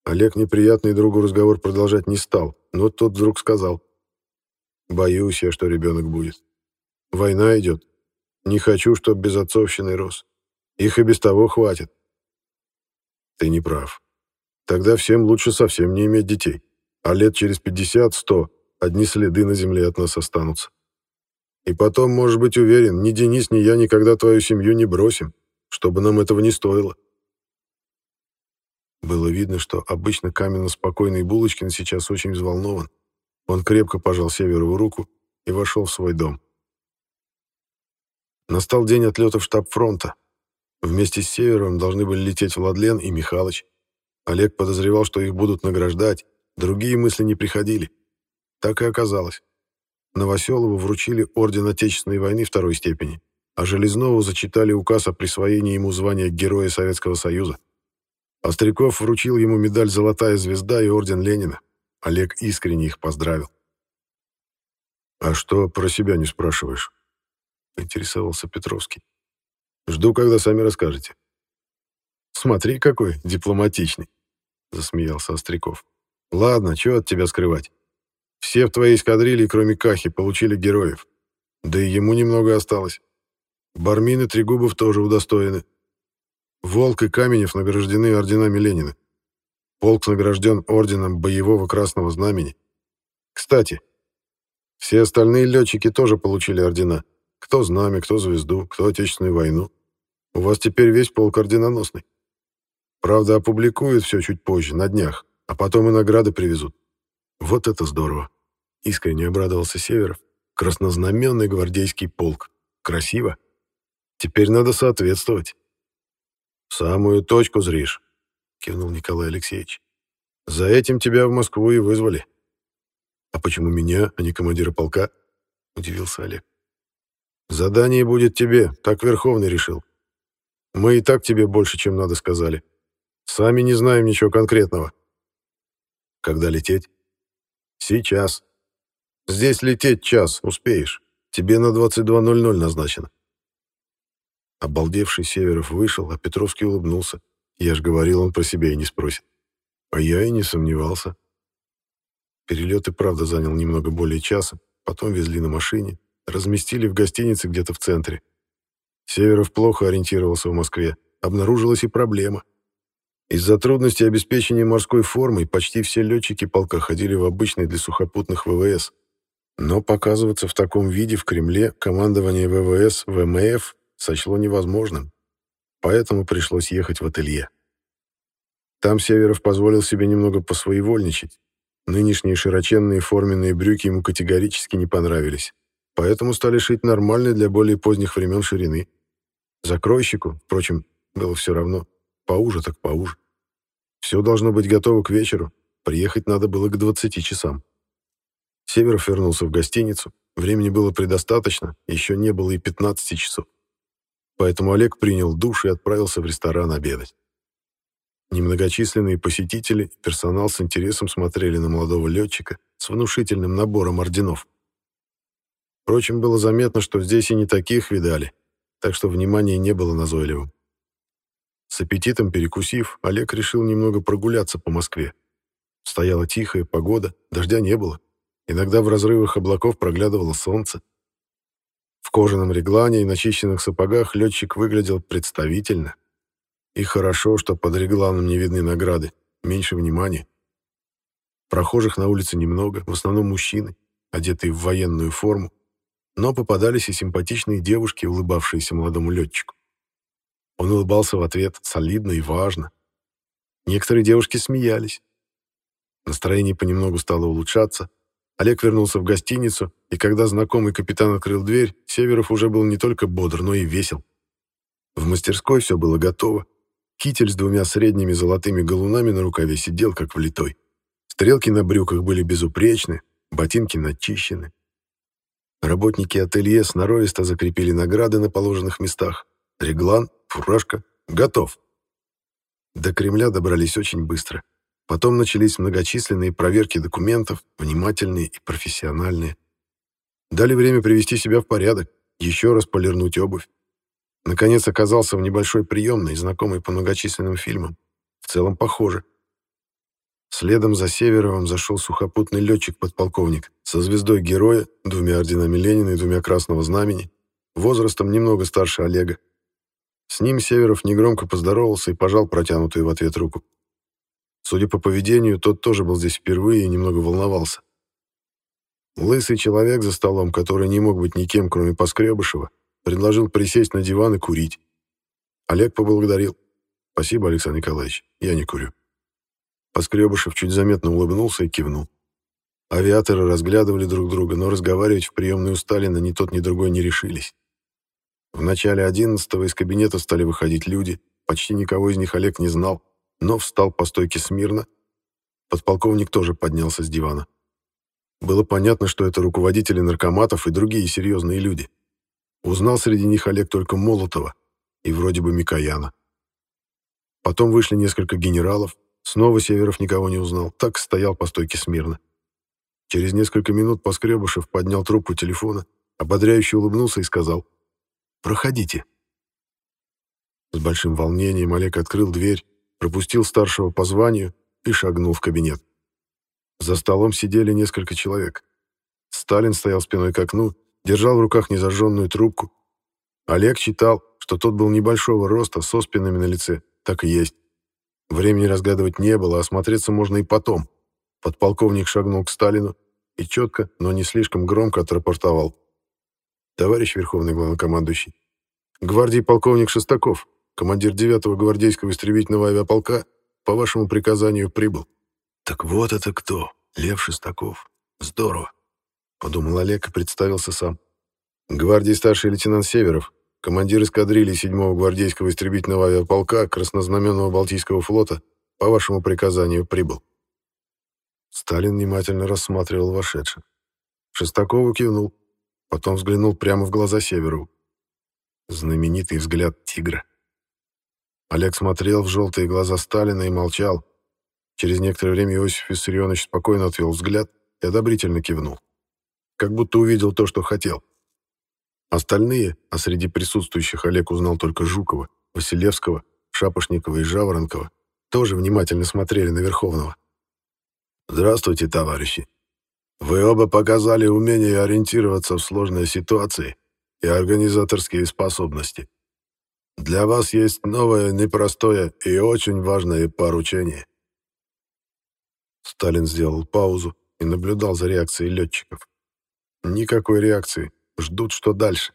Олег неприятный другу разговор продолжать не стал, но тот вдруг сказал. Боюсь я, что ребенок будет. Война идет. Не хочу, чтоб без отцовщины рос. Их и без того хватит. Ты не прав. Тогда всем лучше совсем не иметь детей. А лет через 50-100 одни следы на земле от нас останутся. И потом, можешь быть уверен, ни Денис, ни я никогда твою семью не бросим, чтобы нам этого не стоило. Было видно, что обычно каменно-спокойный Булочкин сейчас очень взволнован. Он крепко пожал Северову руку и вошел в свой дом. Настал день отлета в штаб фронта. Вместе с Северовым должны были лететь Владлен и Михалыч. Олег подозревал, что их будут награждать, другие мысли не приходили. Так и оказалось. Новоселову вручили Орден Отечественной войны второй степени, а Железнову зачитали указ о присвоении ему звания Героя Советского Союза. Остряков вручил ему медаль «Золотая звезда» и Орден Ленина. Олег искренне их поздравил. «А что про себя не спрашиваешь?» — поинтересовался Петровский. Жду, когда сами расскажете. Смотри, какой дипломатичный, засмеялся Остряков. Ладно, что от тебя скрывать? Все в твоей эскадрилье, кроме Кахи, получили героев. Да и ему немного осталось. Бармин и Трегубов тоже удостоены. Волк и Каменев награждены орденами Ленина. Полк награжден орденом Боевого Красного Знамени. Кстати, все остальные летчики тоже получили ордена. Кто знамя, кто звезду, кто Отечественную войну. У вас теперь весь полк орденоносный. Правда, опубликуют все чуть позже, на днях, а потом и награды привезут. Вот это здорово. Искренне обрадовался Северов. Краснознаменный гвардейский полк. Красиво. Теперь надо соответствовать. «В самую точку зришь», — кивнул Николай Алексеевич. «За этим тебя в Москву и вызвали». «А почему меня, а не командира полка?» — удивился Олег. «Задание будет тебе, так Верховный решил. Мы и так тебе больше, чем надо, сказали. Сами не знаем ничего конкретного». «Когда лететь?» «Сейчас. Здесь лететь час, успеешь. Тебе на 22.00 назначено». Обалдевший Северов вышел, а Петровский улыбнулся. Я ж говорил, он про себя и не спросит. А я и не сомневался. Перелет и правда занял немного более часа, потом везли на машине, разместили в гостинице где-то в центре. Северов плохо ориентировался в Москве. Обнаружилась и проблема. Из-за трудностей обеспечения морской формой почти все летчики полка ходили в обычный для сухопутных ВВС. Но показываться в таком виде в Кремле командование ВВС ВМФ сочло невозможным, поэтому пришлось ехать в ателье. Там Северов позволил себе немного посвоевольничать. Нынешние широченные форменные брюки ему категорически не понравились, поэтому стали шить нормальные для более поздних времен ширины. Закройщику, впрочем, было все равно, поуже так поуже. Все должно быть готово к вечеру, приехать надо было к 20 часам. Северов вернулся в гостиницу, времени было предостаточно, еще не было и 15 часов. Поэтому Олег принял душ и отправился в ресторан обедать. Немногочисленные посетители и персонал с интересом смотрели на молодого летчика с внушительным набором орденов. Впрочем, было заметно, что здесь и не таких видали, так что внимание не было назойливым. С аппетитом перекусив, Олег решил немного прогуляться по Москве. Стояла тихая погода, дождя не было. Иногда в разрывах облаков проглядывало солнце. В кожаном реглане и начищенных сапогах летчик выглядел представительно. И хорошо, что под регланом не видны награды, меньше внимания. Прохожих на улице немного, в основном мужчины, одетые в военную форму, но попадались и симпатичные девушки, улыбавшиеся молодому летчику. Он улыбался в ответ солидно и важно. Некоторые девушки смеялись. Настроение понемногу стало улучшаться, Олег вернулся в гостиницу, и когда знакомый капитан открыл дверь, Северов уже был не только бодр, но и весел. В мастерской все было готово. Китель с двумя средними золотыми галунами на рукаве сидел как влитой. Стрелки на брюках были безупречны, ботинки начищены. Работники ателье сноровисто закрепили награды на положенных местах. Реглан, фуражка, готов. До Кремля добрались очень быстро. Потом начались многочисленные проверки документов, внимательные и профессиональные. Дали время привести себя в порядок, еще раз полирнуть обувь. Наконец оказался в небольшой приемной, знакомой по многочисленным фильмам. В целом похоже. Следом за Северовым зашел сухопутный летчик-подполковник со звездой героя, двумя орденами Ленина и двумя Красного Знамени, возрастом немного старше Олега. С ним Северов негромко поздоровался и пожал протянутую в ответ руку. Судя по поведению, тот тоже был здесь впервые и немного волновался. Лысый человек за столом, который не мог быть никем, кроме Поскребышева, предложил присесть на диван и курить. Олег поблагодарил. «Спасибо, Александр Николаевич, я не курю». Поскребышев чуть заметно улыбнулся и кивнул. Авиаторы разглядывали друг друга, но разговаривать в приемную Сталина ни тот, ни другой не решились. В начале одиннадцатого из кабинета стали выходить люди, почти никого из них Олег не знал но встал по стойке смирно. Подполковник тоже поднялся с дивана. Было понятно, что это руководители наркоматов и другие серьезные люди. Узнал среди них Олег только Молотова и вроде бы Микояна. Потом вышли несколько генералов, снова Северов никого не узнал, так стоял по стойке смирно. Через несколько минут Поскребышев поднял трубку телефона, ободряюще улыбнулся и сказал «Проходите». С большим волнением Олег открыл дверь, пропустил старшего по званию и шагнул в кабинет. За столом сидели несколько человек. Сталин стоял спиной к окну, держал в руках незажженную трубку. Олег читал, что тот был небольшого роста, со спинами на лице. Так и есть. Времени разгадывать не было, осмотреться можно и потом. Подполковник шагнул к Сталину и четко, но не слишком громко отрапортовал. «Товарищ Верховный Главнокомандующий, гвардии полковник Шестаков, командир 9-го гвардейского истребительного авиаполка, по вашему приказанию прибыл». «Так вот это кто, Лев Шестаков. Здорово», — подумал Олег и представился сам. «Гвардии старший лейтенант Северов, командир эскадрильи 7-го гвардейского истребительного авиаполка Краснознаменного Балтийского флота, по вашему приказанию прибыл». Сталин внимательно рассматривал вошедших. Шестакову кивнул, потом взглянул прямо в глаза Северу. Знаменитый взгляд тигра. Олег смотрел в желтые глаза Сталина и молчал. Через некоторое время Иосиф Виссарионович спокойно отвел взгляд и одобрительно кивнул. Как будто увидел то, что хотел. Остальные, а среди присутствующих Олег узнал только Жукова, Василевского, Шапошникова и Жаворонкова, тоже внимательно смотрели на Верховного. «Здравствуйте, товарищи. Вы оба показали умение ориентироваться в сложной ситуации и организаторские способности. Для вас есть новое, непростое и очень важное поручение». Сталин сделал паузу и наблюдал за реакцией летчиков. Никакой реакции. Ждут, что дальше.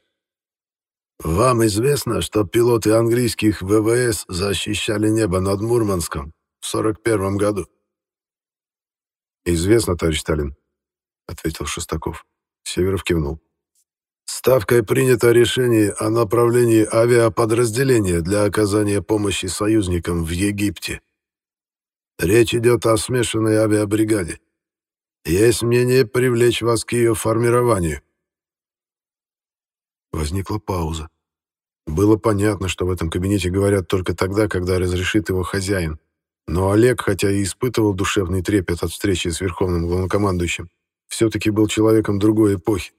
«Вам известно, что пилоты английских ВВС защищали небо над Мурманском в 41 году?» «Известно, товарищ Сталин», — ответил Шестаков. Северов кивнул. «Ставкой принято решение о направлении авиаподразделения для оказания помощи союзникам в Египте. Речь идет о смешанной авиабригаде. Есть мнение привлечь вас к ее формированию». Возникла пауза. Было понятно, что в этом кабинете говорят только тогда, когда разрешит его хозяин. Но Олег, хотя и испытывал душевный трепет от встречи с верховным главнокомандующим, все-таки был человеком другой эпохи.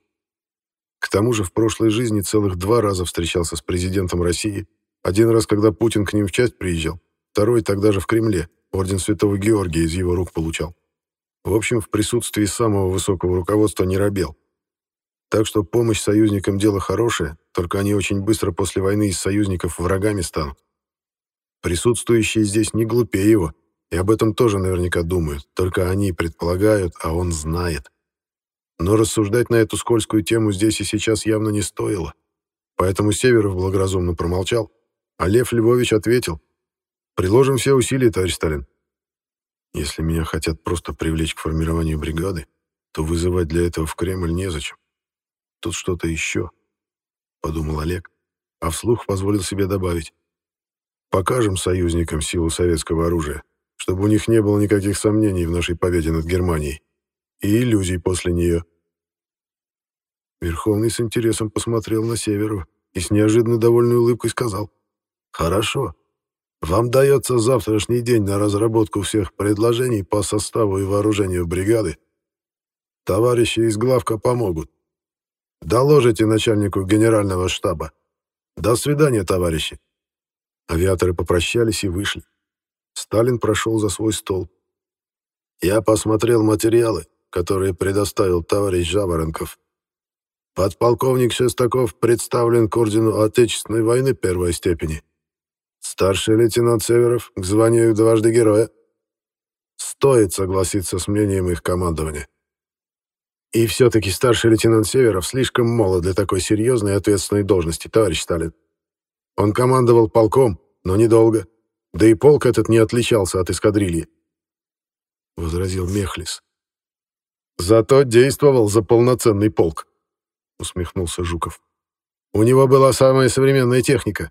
К тому же в прошлой жизни целых два раза встречался с президентом России. Один раз, когда Путин к ним в часть приезжал, второй тогда же в Кремле, орден Святого Георгия из его рук получал. В общем, в присутствии самого высокого руководства не робел. Так что помощь союзникам дело хорошее, только они очень быстро после войны из союзников врагами станут. Присутствующие здесь не глупее его, и об этом тоже наверняка думают, только они предполагают, а он знает. Но рассуждать на эту скользкую тему здесь и сейчас явно не стоило. Поэтому Северов благоразумно промолчал, а Лев Львович ответил. «Приложим все усилия, товарищ Сталин. Если меня хотят просто привлечь к формированию бригады, то вызывать для этого в Кремль незачем. Тут что-то еще», — подумал Олег, а вслух позволил себе добавить. Покажем союзникам силу советского оружия, чтобы у них не было никаких сомнений в нашей победе над Германией и иллюзий после нее. Верховный с интересом посмотрел на Северу и с неожиданно довольной улыбкой сказал «Хорошо. Вам дается завтрашний день на разработку всех предложений по составу и вооружению бригады. Товарищи из главка помогут. Доложите начальнику генерального штаба. До свидания, товарищи». Авиаторы попрощались и вышли. Сталин прошел за свой стол. «Я посмотрел материалы, которые предоставил товарищ Жаворонков. Подполковник Шестаков представлен к ордену Отечественной войны первой степени. Старший лейтенант Северов к званию дважды героя. Стоит согласиться с мнением их командования. И все-таки старший лейтенант Северов слишком молод для такой серьезной и ответственной должности, товарищ Сталин. Он командовал полком, но недолго. Да и полк этот не отличался от эскадрильи. Возразил Мехлис. Зато действовал за полноценный полк, усмехнулся Жуков. У него была самая современная техника.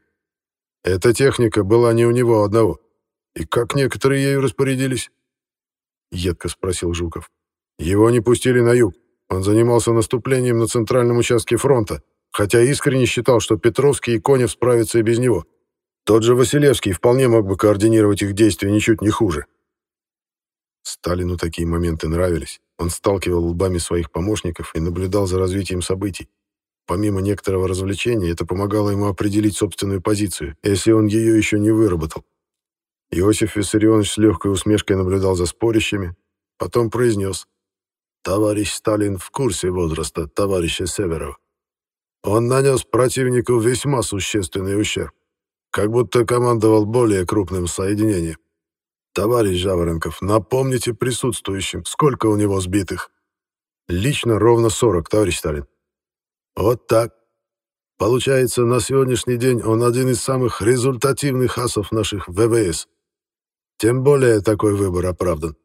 Эта техника была не у него одного. И как некоторые ею распорядились? Едко спросил Жуков. Его не пустили на юг. Он занимался наступлением на центральном участке фронта, хотя искренне считал, что Петровский и Конев справятся и без него. Тот же Василевский вполне мог бы координировать их действия ничуть не хуже. Сталину такие моменты нравились. Он сталкивал лбами своих помощников и наблюдал за развитием событий. Помимо некоторого развлечения, это помогало ему определить собственную позицию, если он ее еще не выработал. Иосиф Виссарионович с легкой усмешкой наблюдал за спорящими, потом произнес «Товарищ Сталин в курсе возраста товарища Северова. Он нанес противнику весьма существенный ущерб, как будто командовал более крупным соединением. Товарищ Жаворонков, напомните присутствующим, сколько у него сбитых?» «Лично ровно 40, товарищ Сталин». «Вот так. Получается, на сегодняшний день он один из самых результативных асов наших ВВС. Тем более такой выбор оправдан.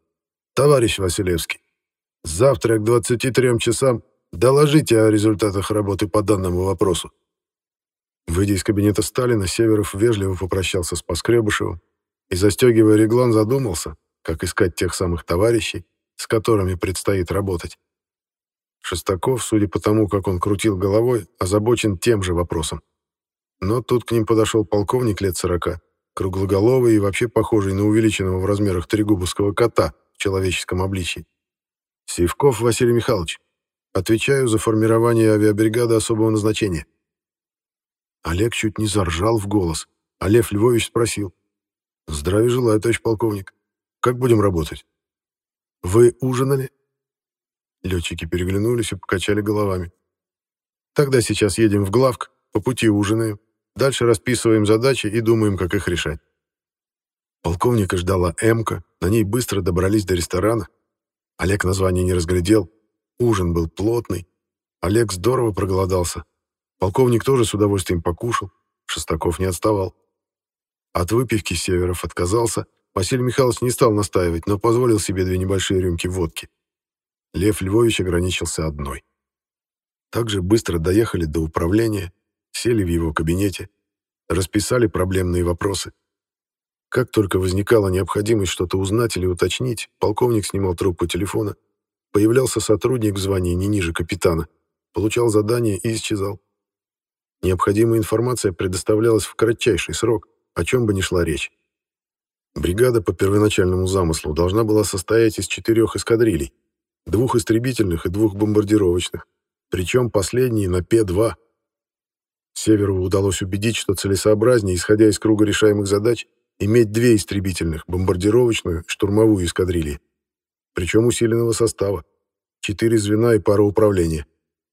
Товарищ Василевский, завтра к 23 часам доложите о результатах работы по данному вопросу. Выйдя из кабинета Сталина, Северов вежливо попрощался с Поскребышевым и, застегивая реглан, задумался, как искать тех самых товарищей, с которыми предстоит работать. Шестаков, судя по тому, как он крутил головой, озабочен тем же вопросом. Но тут к ним подошел полковник лет сорока, круглоголовый и вообще похожий на увеличенного в размерах трегубовского кота в человеческом обличии. Сивков Василий Михайлович. Отвечаю за формирование авиабригады особого назначения. Олег чуть не заржал в голос, а Лев Львович спросил. Здравия желаю, товарищ полковник. Как будем работать? Вы ужинали? Летчики переглянулись и покачали головами. Тогда сейчас едем в главк, по пути ужинаем. Дальше расписываем задачи и думаем, как их решать. Полковника ждала Эмка, на ней быстро добрались до ресторана. Олег название не разглядел. Ужин был плотный. Олег здорово проголодался. Полковник тоже с удовольствием покушал. Шестаков не отставал. От выпивки Северов отказался. Василий Михайлович не стал настаивать, но позволил себе две небольшие рюмки водки. Лев Львович ограничился одной. Также быстро доехали до управления, сели в его кабинете, расписали проблемные вопросы. Как только возникала необходимость что-то узнать или уточнить, полковник снимал трубку телефона, появлялся сотрудник в звании не ниже капитана, получал задание и исчезал. Необходимая информация предоставлялась в кратчайший срок, о чем бы ни шла речь. Бригада по первоначальному замыслу должна была состоять из четырех эскадрилей, двух истребительных и двух бомбардировочных, причем последние на П-2, Северу удалось убедить, что целесообразнее, исходя из круга решаемых задач, иметь две истребительных, бомбардировочную штурмовую эскадрильи. Причем усиленного состава. Четыре звена и пара управления.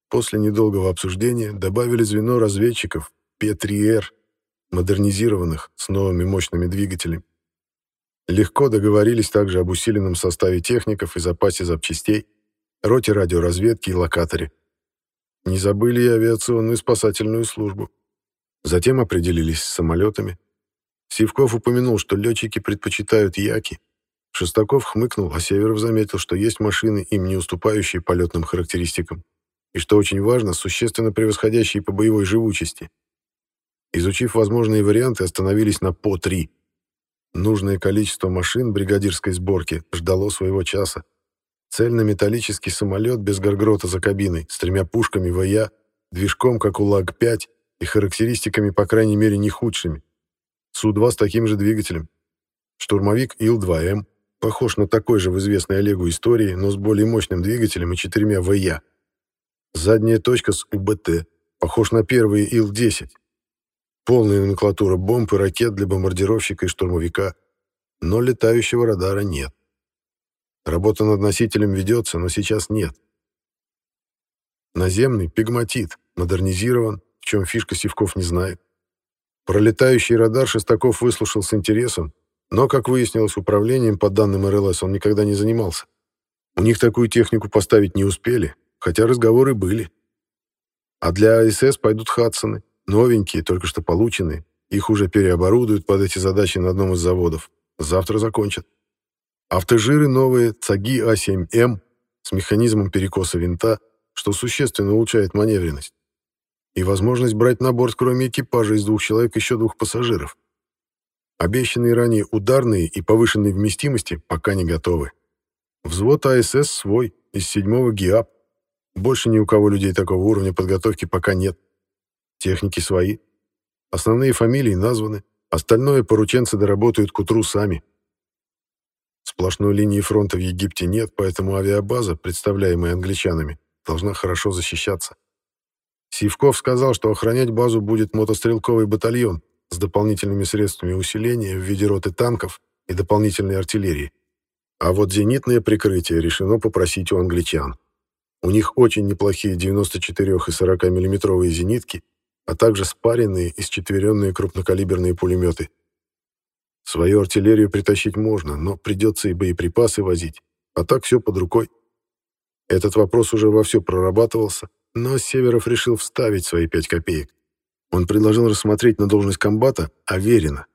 После недолгого обсуждения добавили звено разведчиков П-3Р, модернизированных, с новыми мощными двигателями. Легко договорились также об усиленном составе техников и запасе запчастей, роте радиоразведки и локаторе. Не забыли и авиационную спасательную службу. Затем определились с самолетами. Сивков упомянул, что летчики предпочитают Яки. Шестаков хмыкнул, а Северов заметил, что есть машины, им не уступающие полетным характеристикам, и, что очень важно, существенно превосходящие по боевой живучести. Изучив возможные варианты, остановились на ПО-3. Нужное количество машин бригадирской сборки ждало своего часа. Цельнометаллический самолет без горгрота за кабиной, с тремя пушками ВЯ, движком, как у ЛАГ-5, и характеристиками, по крайней мере, не худшими. Су-2 с таким же двигателем. Штурмовик Ил-2М, похож на такой же в известной Олегу истории, но с более мощным двигателем и четырьмя ВЯ. Задняя точка с УБТ, похож на первый Ил-10. Полная номенклатура бомб и ракет для бомбардировщика и штурмовика, но летающего радара нет. Работа над носителем ведется, но сейчас нет. Наземный пигматит, модернизирован, в чем фишка Сивков не знает. Пролетающий радар Шестаков выслушал с интересом, но, как выяснилось, управлением по данным РЛС он никогда не занимался. У них такую технику поставить не успели, хотя разговоры были. А для АСС пойдут Хадсоны, новенькие, только что полученные. Их уже переоборудуют под эти задачи на одном из заводов. Завтра закончат. Автожиры новые ЦАГИ А7М с механизмом перекоса винта, что существенно улучшает маневренность. И возможность брать на борт, кроме экипажа из двух человек, еще двух пассажиров. Обещанные ранее ударные и повышенной вместимости пока не готовы. Взвод АСС свой, из седьмого ГИАП. Больше ни у кого людей такого уровня подготовки пока нет. Техники свои. Основные фамилии названы. Остальное порученцы доработают к утру сами. Сплошной линии фронта в Египте нет, поэтому авиабаза, представляемая англичанами, должна хорошо защищаться. Сивков сказал, что охранять базу будет мотострелковый батальон с дополнительными средствами усиления в виде роты танков и дополнительной артиллерии. А вот зенитное прикрытие решено попросить у англичан. У них очень неплохие 94 и 40 миллиметровые зенитки, а также спаренные и счетверенные крупнокалиберные пулеметы. Свою артиллерию притащить можно, но придется и боеприпасы возить, а так все под рукой. Этот вопрос уже вовсю прорабатывался, но Северов решил вставить свои пять копеек. Он предложил рассмотреть на должность комбата Аверина,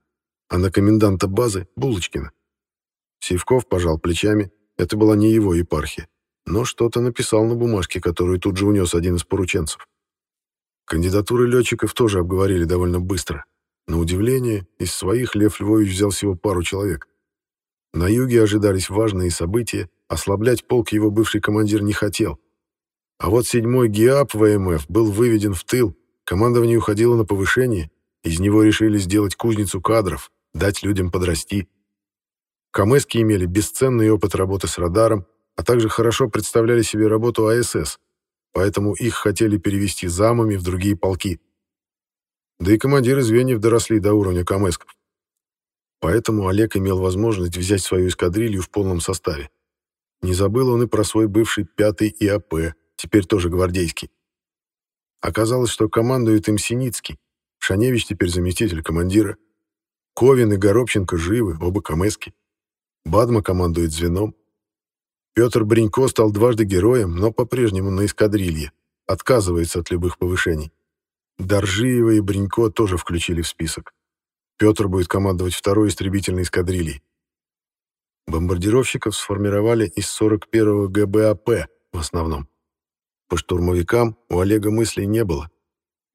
а на коменданта базы — Булочкина. Сивков пожал плечами, это была не его епархия, но что-то написал на бумажке, которую тут же унес один из порученцев. Кандидатуры летчиков тоже обговорили довольно быстро. На удивление, из своих Лев Львович взял всего пару человек. На юге ожидались важные события, ослаблять полк его бывший командир не хотел. А вот седьмой ГИАП ВМФ был выведен в тыл, командование уходило на повышение, из него решили сделать кузницу кадров, дать людям подрасти. Камэски имели бесценный опыт работы с радаром, а также хорошо представляли себе работу АСС, поэтому их хотели перевести замами в другие полки. Да и командиры звеньев доросли до уровня камэсков. Поэтому Олег имел возможность взять свою эскадрилью в полном составе. Не забыл он и про свой бывший пятый ИАП, теперь тоже гвардейский. Оказалось, что командует им Синицкий, Шаневич теперь заместитель командира. Ковин и Горобченко живы, оба камэски. Бадма командует звеном. Петр Бринько стал дважды героем, но по-прежнему на эскадрилье. Отказывается от любых повышений. Доржиева и Бринько тоже включили в список. Петр будет командовать второй истребительной эскадрильей. Бомбардировщиков сформировали из 41-го ГБАП в основном. По штурмовикам у Олега мыслей не было.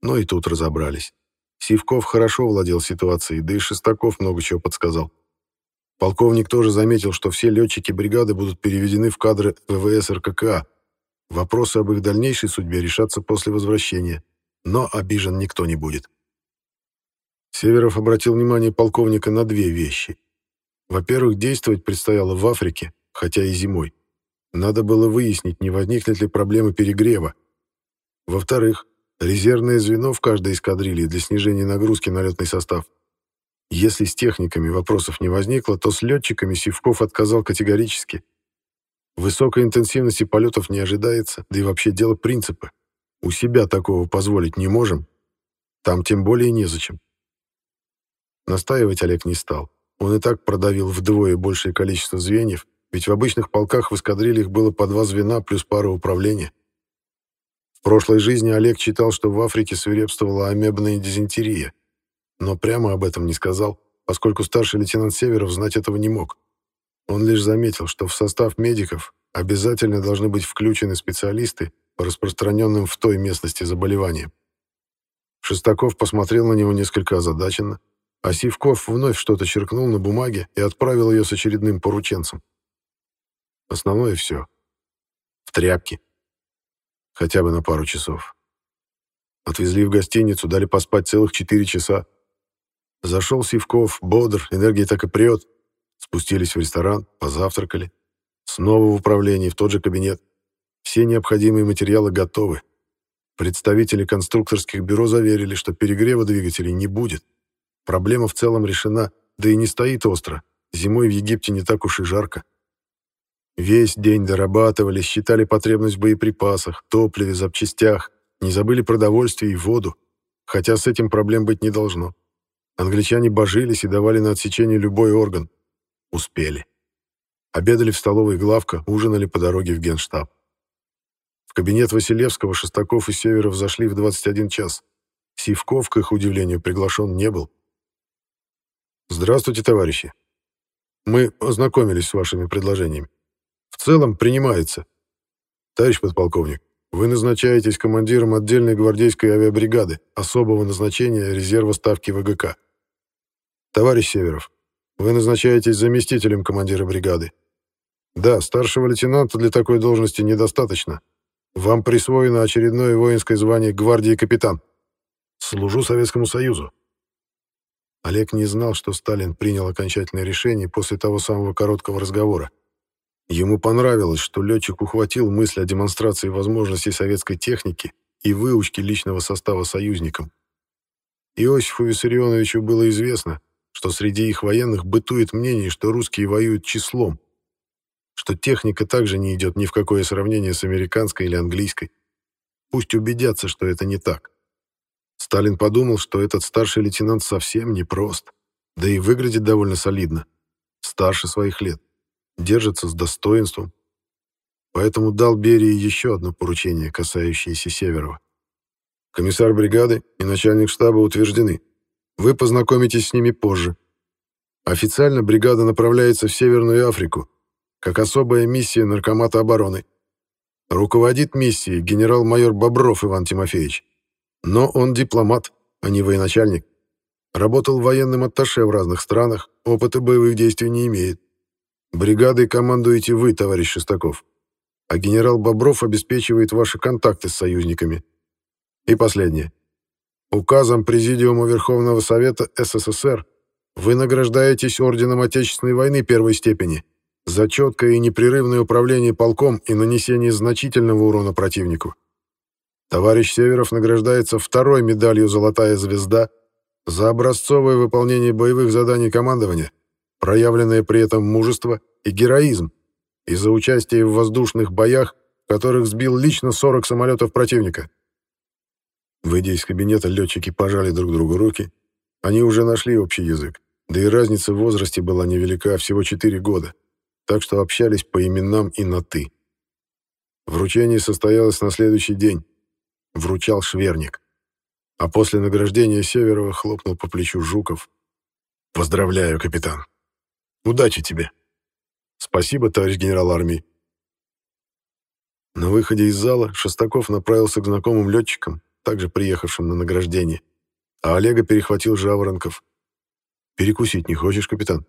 Но и тут разобрались. Сивков хорошо владел ситуацией, да и Шестаков много чего подсказал. Полковник тоже заметил, что все летчики бригады будут переведены в кадры ВВС РККА. Вопросы об их дальнейшей судьбе решатся после возвращения, но обижен никто не будет. Северов обратил внимание полковника на две вещи. Во-первых, действовать предстояло в Африке, хотя и зимой. Надо было выяснить, не возникнет ли проблемы перегрева. Во-вторых, резервное звено в каждой эскадрилье для снижения нагрузки на летный состав если с техниками вопросов не возникло, то с летчиками Сивков отказал категорически. Высокой интенсивности полетов не ожидается, да и вообще дело принципа. У себя такого позволить не можем. Там тем более незачем. Настаивать Олег не стал. Он и так продавил вдвое большее количество звеньев, ведь в обычных полках в эскадрильях было по два звена плюс пара управления. В прошлой жизни Олег читал, что в Африке свирепствовала амебная дизентерия — но прямо об этом не сказал, поскольку старший лейтенант Северов знать этого не мог. Он лишь заметил, что в состав медиков обязательно должны быть включены специалисты по распространенным в той местности заболеваниям. Шестаков посмотрел на него несколько озадаченно, а Сивков вновь что-то черкнул на бумаге и отправил ее с очередным порученцем. Основное все. В тряпке. Хотя бы на пару часов. Отвезли в гостиницу, дали поспать целых четыре часа. Зашел Сивков, бодр, энергия так и прет. Спустились в ресторан, позавтракали. Снова в управлении, в тот же кабинет. Все необходимые материалы готовы. Представители конструкторских бюро заверили, что перегрева двигателей не будет. Проблема в целом решена, да и не стоит остро. Зимой в Египте не так уж и жарко. Весь день дорабатывали, считали потребность в боеприпасах, топливе, запчастях, не забыли продовольствие и воду, хотя с этим проблем быть не должно. Англичане божились и давали на отсечение любой орган. Успели. Обедали в столовой главка, ужинали по дороге в генштаб. В кабинет Василевского Шестаков и Северов зашли в 21 час. Сивков, к их удивлению, приглашен не был. «Здравствуйте, товарищи. Мы ознакомились с вашими предложениями. В целом принимается. Товарищ подполковник, вы назначаетесь командиром отдельной гвардейской авиабригады особого назначения резерва ставки ВГК. «Товарищ Северов, вы назначаетесь заместителем командира бригады. Да, старшего лейтенанта для такой должности недостаточно. Вам присвоено очередное воинское звание гвардии капитан. Служу Советскому Союзу». Олег не знал, что Сталин принял окончательное решение после того самого короткого разговора. Ему понравилось, что летчик ухватил мысль о демонстрации возможностей советской техники и выучки личного состава союзникам. Иосифу Виссарионовичу было известно, что среди их военных бытует мнение, что русские воюют числом, что техника также не идет ни в какое сравнение с американской или английской. Пусть убедятся, что это не так. Сталин подумал, что этот старший лейтенант совсем непрост, да и выглядит довольно солидно, старше своих лет, держится с достоинством. Поэтому дал Берии еще одно поручение, касающееся Северова. Комиссар бригады и начальник штаба утверждены. Вы познакомитесь с ними позже. Официально бригада направляется в Северную Африку, как особая миссия Наркомата обороны. Руководит миссией генерал-майор Бобров Иван Тимофеевич. Но он дипломат, а не военачальник. Работал военным атташе в разных странах, опыта боевых действий не имеет. Бригадой командуете вы, товарищ Шестаков. А генерал Бобров обеспечивает ваши контакты с союзниками. И последнее. Указом Президиума Верховного Совета СССР вы награждаетесь Орденом Отечественной войны первой степени за четкое и непрерывное управление полком и нанесение значительного урона противнику. Товарищ Северов награждается второй медалью «Золотая звезда» за образцовое выполнение боевых заданий командования, проявленное при этом мужество и героизм, и за участие в воздушных боях, в которых сбил лично 40 самолетов противника. Выйдя из кабинета, летчики пожали друг другу руки. Они уже нашли общий язык, да и разница в возрасте была невелика, всего 4 года, так что общались по именам и на «ты». Вручение состоялось на следующий день, вручал Шверник. А после награждения Северова хлопнул по плечу Жуков. «Поздравляю, капитан. Удачи тебе. Спасибо, товарищ генерал армии». На выходе из зала Шестаков направился к знакомым летчикам, также приехавшим на награждение, а Олега перехватил Жаворонков. «Перекусить не хочешь, капитан?»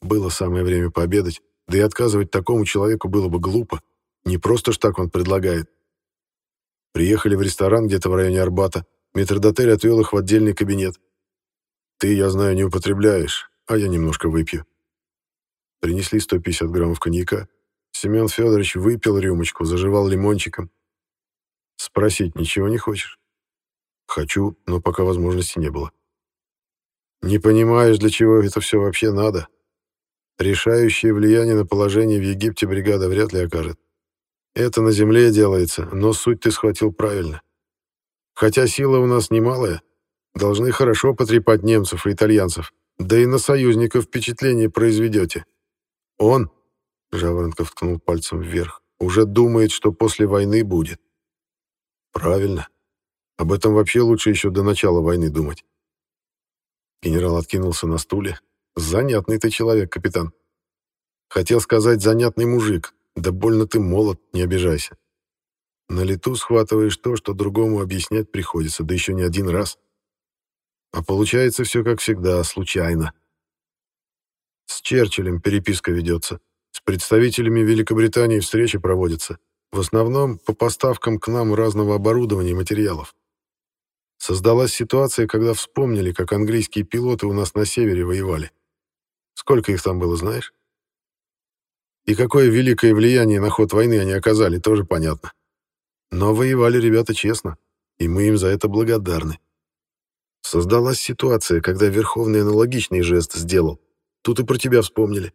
Было самое время пообедать, да и отказывать такому человеку было бы глупо. Не просто ж так он предлагает. Приехали в ресторан где-то в районе Арбата. Метрдотель отвел их в отдельный кабинет. «Ты, я знаю, не употребляешь, а я немножко выпью». Принесли 150 граммов коньяка. Семен Федорович выпил рюмочку, заживал лимончиком. «Спросить ничего не хочешь?» «Хочу, но пока возможности не было». «Не понимаешь, для чего это все вообще надо?» Решающее влияние на положение в Египте бригада вряд ли окажет. Это на земле делается, но суть ты схватил правильно. Хотя сила у нас немалая, должны хорошо потрепать немцев и итальянцев, да и на союзников впечатление произведете. Он, Жаворонков ткнул пальцем вверх, уже думает, что после войны будет. Правильно. Об этом вообще лучше еще до начала войны думать. Генерал откинулся на стуле. Занятный ты человек, капитан. Хотел сказать занятный мужик, да больно ты молод, не обижайся. На лету схватываешь то, что другому объяснять приходится, да еще не один раз. А получается все как всегда, случайно. С Черчиллем переписка ведется. С представителями Великобритании встречи проводятся. В основном по поставкам к нам разного оборудования и материалов. Создалась ситуация, когда вспомнили, как английские пилоты у нас на севере воевали. Сколько их там было, знаешь? И какое великое влияние на ход войны они оказали, тоже понятно. Но воевали ребята честно, и мы им за это благодарны. Создалась ситуация, когда Верховный аналогичный жест сделал. Тут и про тебя вспомнили.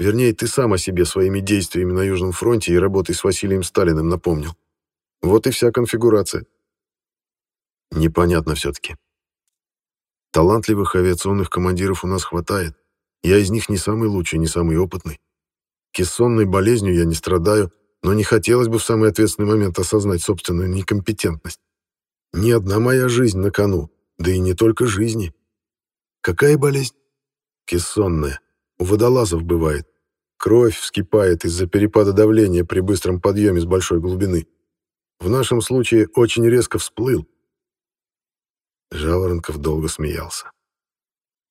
Вернее, ты сам о себе своими действиями на Южном фронте и работой с Василием Сталиным напомнил. Вот и вся конфигурация. Непонятно все-таки. Талантливых авиационных командиров у нас хватает. Я из них не самый лучший, не самый опытный. Кессонной болезнью я не страдаю, но не хотелось бы в самый ответственный момент осознать собственную некомпетентность. Ни одна моя жизнь на кону, да и не только жизни. Какая болезнь? Кессонная. У водолазов бывает. Кровь вскипает из-за перепада давления при быстром подъеме с большой глубины. В нашем случае очень резко всплыл. Жаворонков долго смеялся.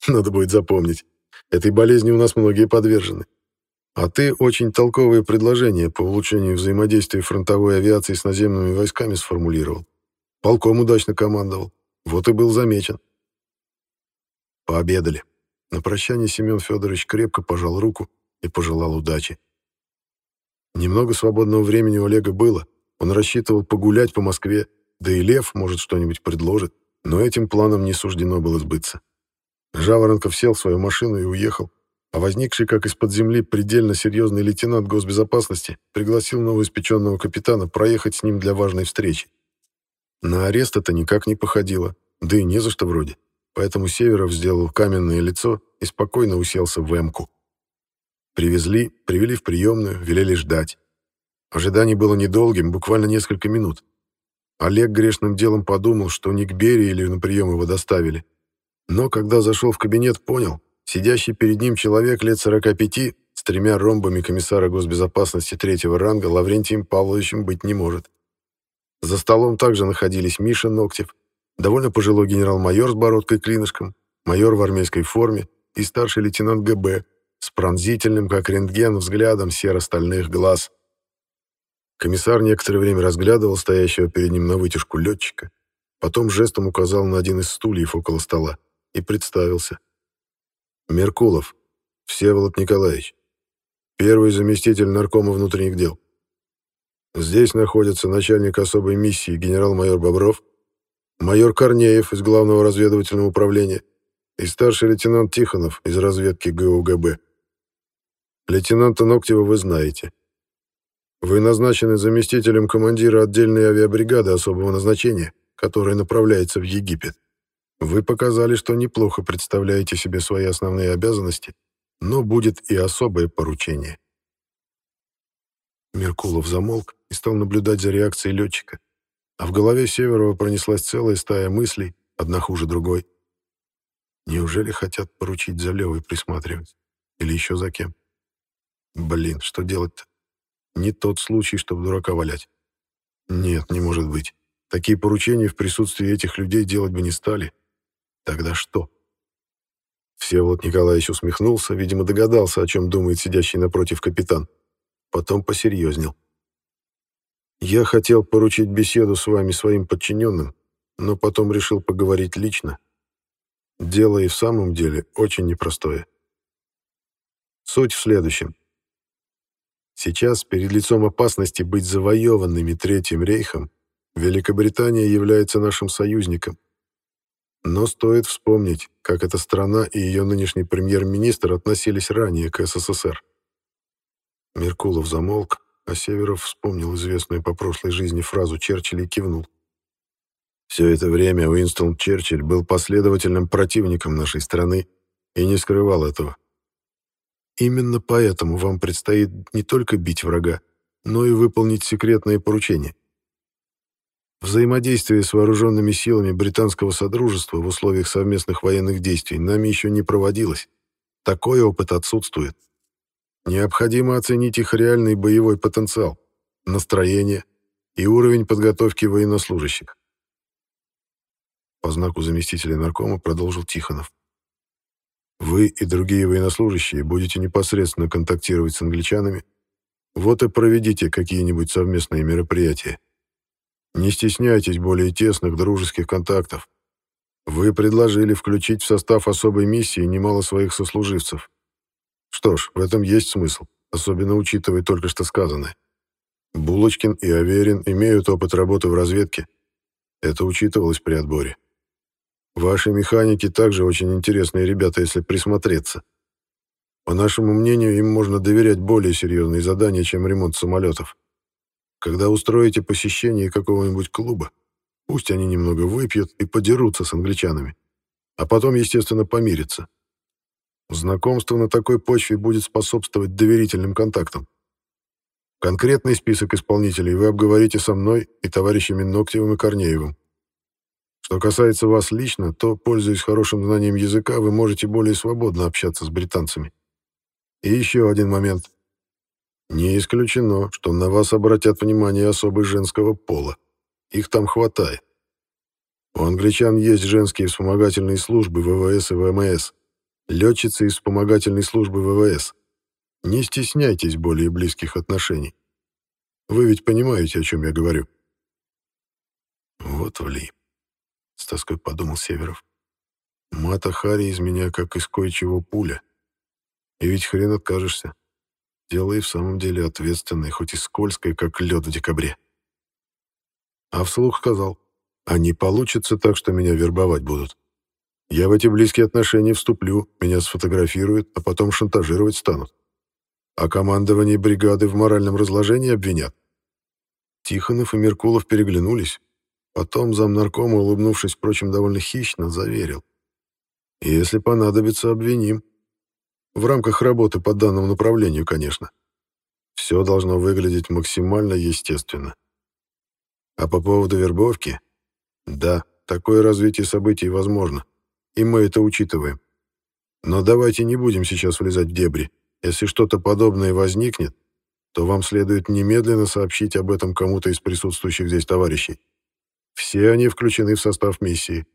Надо будет запомнить. Этой болезни у нас многие подвержены. А ты очень толковые предложения по улучшению взаимодействия фронтовой авиации с наземными войсками сформулировал. Полком удачно командовал. Вот и был замечен. Пообедали. На прощание Семен Федорович крепко пожал руку и пожелал удачи. Немного свободного времени у Олега было, Он рассчитывал погулять по Москве, да и Лев, может, что-нибудь предложит, но этим планом не суждено было сбыться. Жаворонков сел в свою машину и уехал, а возникший, как из-под земли, предельно серьезный лейтенант госбезопасности пригласил новоиспеченного капитана проехать с ним для важной встречи. На арест это никак не походило, да и не за что вроде, поэтому Северов сделал каменное лицо и спокойно уселся в эмку. Привезли, привели в приемную, велели ждать. Ожидание было недолгим, буквально несколько минут. Олег грешным делом подумал, что не к Берии или на прием его доставили. Но когда зашел в кабинет, понял, сидящий перед ним человек лет 45 с тремя ромбами комиссара госбезопасности третьего ранга Лаврентием Павловичем быть не может. За столом также находились Миша Ноктев, довольно пожилой генерал-майор с бородкой-клинышком, майор в армейской форме и старший лейтенант ГБ с пронзительным, как рентген, взглядом серо-стальных глаз. Комиссар некоторое время разглядывал стоящего перед ним на вытяжку летчика, потом жестом указал на один из стульев около стола и представился. Меркулов, Всеволод Николаевич, первый заместитель наркома внутренних дел. Здесь находится начальник особой миссии генерал-майор Бобров, майор Корнеев из Главного разведывательного управления и старший лейтенант Тихонов из разведки ГУГБ. Лейтенанта Ноктева вы знаете. Вы назначены заместителем командира отдельной авиабригады особого назначения, которая направляется в Египет. Вы показали, что неплохо представляете себе свои основные обязанности, но будет и особое поручение. Меркулов замолк и стал наблюдать за реакцией летчика. А в голове Северова пронеслась целая стая мыслей, одна хуже другой. Неужели хотят поручить за Левой присматривать? Или еще за кем? Блин, что делать-то? Не тот случай, чтобы дурака валять. Нет, не может быть. Такие поручения в присутствии этих людей делать бы не стали. Тогда что? Всеволод Николаевич усмехнулся, видимо, догадался, о чем думает сидящий напротив капитан. Потом посерьезнел. «Я хотел поручить беседу с вами своим подчиненным, но потом решил поговорить лично. Дело и в самом деле очень непростое. Суть в следующем. Сейчас, перед лицом опасности быть завоеванными Третьим рейхом, Великобритания является нашим союзником. Но стоит вспомнить, как эта страна и ее нынешний премьер-министр относились ранее к СССР. Меркулов замолк, а Северов вспомнил известную по прошлой жизни фразу Черчилля и кивнул. Все это время Уинстон Черчилль был последовательным противником нашей страны и не скрывал этого. Именно поэтому вам предстоит не только бить врага, но и выполнить секретные поручения. Взаимодействие с вооруженными силами британского содружества в условиях совместных военных действий нами еще не проводилось. Такой опыт отсутствует. Необходимо оценить их реальный боевой потенциал, настроение и уровень подготовки военнослужащих. По знаку заместителя наркома продолжил Тихонов. Вы и другие военнослужащие будете непосредственно контактировать с англичанами. Вот и проведите какие-нибудь совместные мероприятия. Не стесняйтесь более тесных дружеских контактов. Вы предложили включить в состав особой миссии немало своих сослуживцев. Что ж, в этом есть смысл, особенно учитывая только что сказанное. Булочкин и Аверин имеют опыт работы в разведке. Это учитывалось при отборе. Ваши механики также очень интересные ребята, если присмотреться. По нашему мнению, им можно доверять более серьезные задания, чем ремонт самолетов. Когда устроите посещение какого-нибудь клуба, пусть они немного выпьют и подерутся с англичанами. А потом, естественно, помирятся. Знакомство на такой почве будет способствовать доверительным контактам. Конкретный список исполнителей вы обговорите со мной и товарищами Ноктевым и Корнеевым. Что касается вас лично, то, пользуясь хорошим знанием языка, вы можете более свободно общаться с британцами. И еще один момент. Не исключено, что на вас обратят внимание особы женского пола. Их там хватает. У англичан есть женские вспомогательные службы ВВС и ВМС, летчицы из вспомогательной службы ВВС. Не стесняйтесь более близких отношений. Вы ведь понимаете, о чем я говорю. Вот влип с тоской подумал Северов. Мата Хари из меня как из кое-чего пуля. И ведь хрен откажешься. Дело и в самом деле ответственное, хоть и скользкое, как лед в декабре. А вслух сказал, а не получится так, что меня вербовать будут. Я в эти близкие отношения вступлю, меня сфотографируют, а потом шантажировать станут. А командование бригады в моральном разложении обвинят. Тихонов и Меркулов переглянулись. Потом замнаркома, улыбнувшись, впрочем, довольно хищно, заверил. «Если понадобится, обвиним. В рамках работы по данному направлению, конечно. Все должно выглядеть максимально естественно. А по поводу вербовки? Да, такое развитие событий возможно, и мы это учитываем. Но давайте не будем сейчас влезать в дебри. Если что-то подобное возникнет, то вам следует немедленно сообщить об этом кому-то из присутствующих здесь товарищей. Все они включены в состав миссии.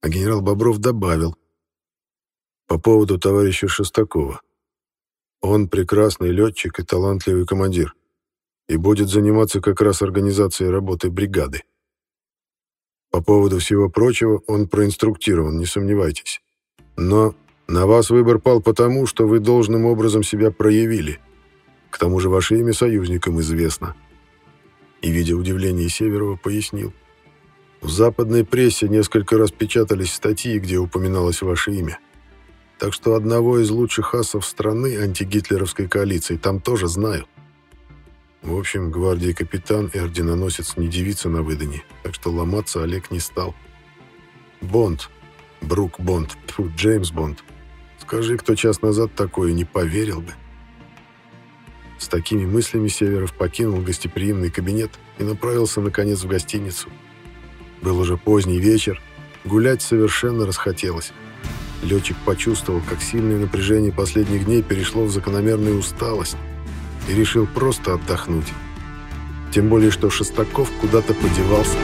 А генерал Бобров добавил. По поводу товарища Шестакова. Он прекрасный летчик и талантливый командир. И будет заниматься как раз организацией работы бригады. По поводу всего прочего он проинструктирован, не сомневайтесь. Но на вас выбор пал потому, что вы должным образом себя проявили. К тому же ваше имя союзникам известно. И, видя удивление Северова, пояснил. В западной прессе несколько раз печатались статьи, где упоминалось ваше имя. Так что одного из лучших асов страны антигитлеровской коалиции там тоже знают. В общем, гвардии капитан и орденоносец не девица на выданье, так что ломаться Олег не стал. Бонд, Брук Бонд, тьфу, Джеймс Бонд. Скажи, кто час назад такое не поверил бы. С такими мыслями Северов покинул гостеприимный кабинет и направился, наконец, в гостиницу. Был уже поздний вечер, гулять совершенно расхотелось. Летчик почувствовал, как сильное напряжение последних дней перешло в закономерную усталость и решил просто отдохнуть. Тем более, что Шестаков куда-то подевался.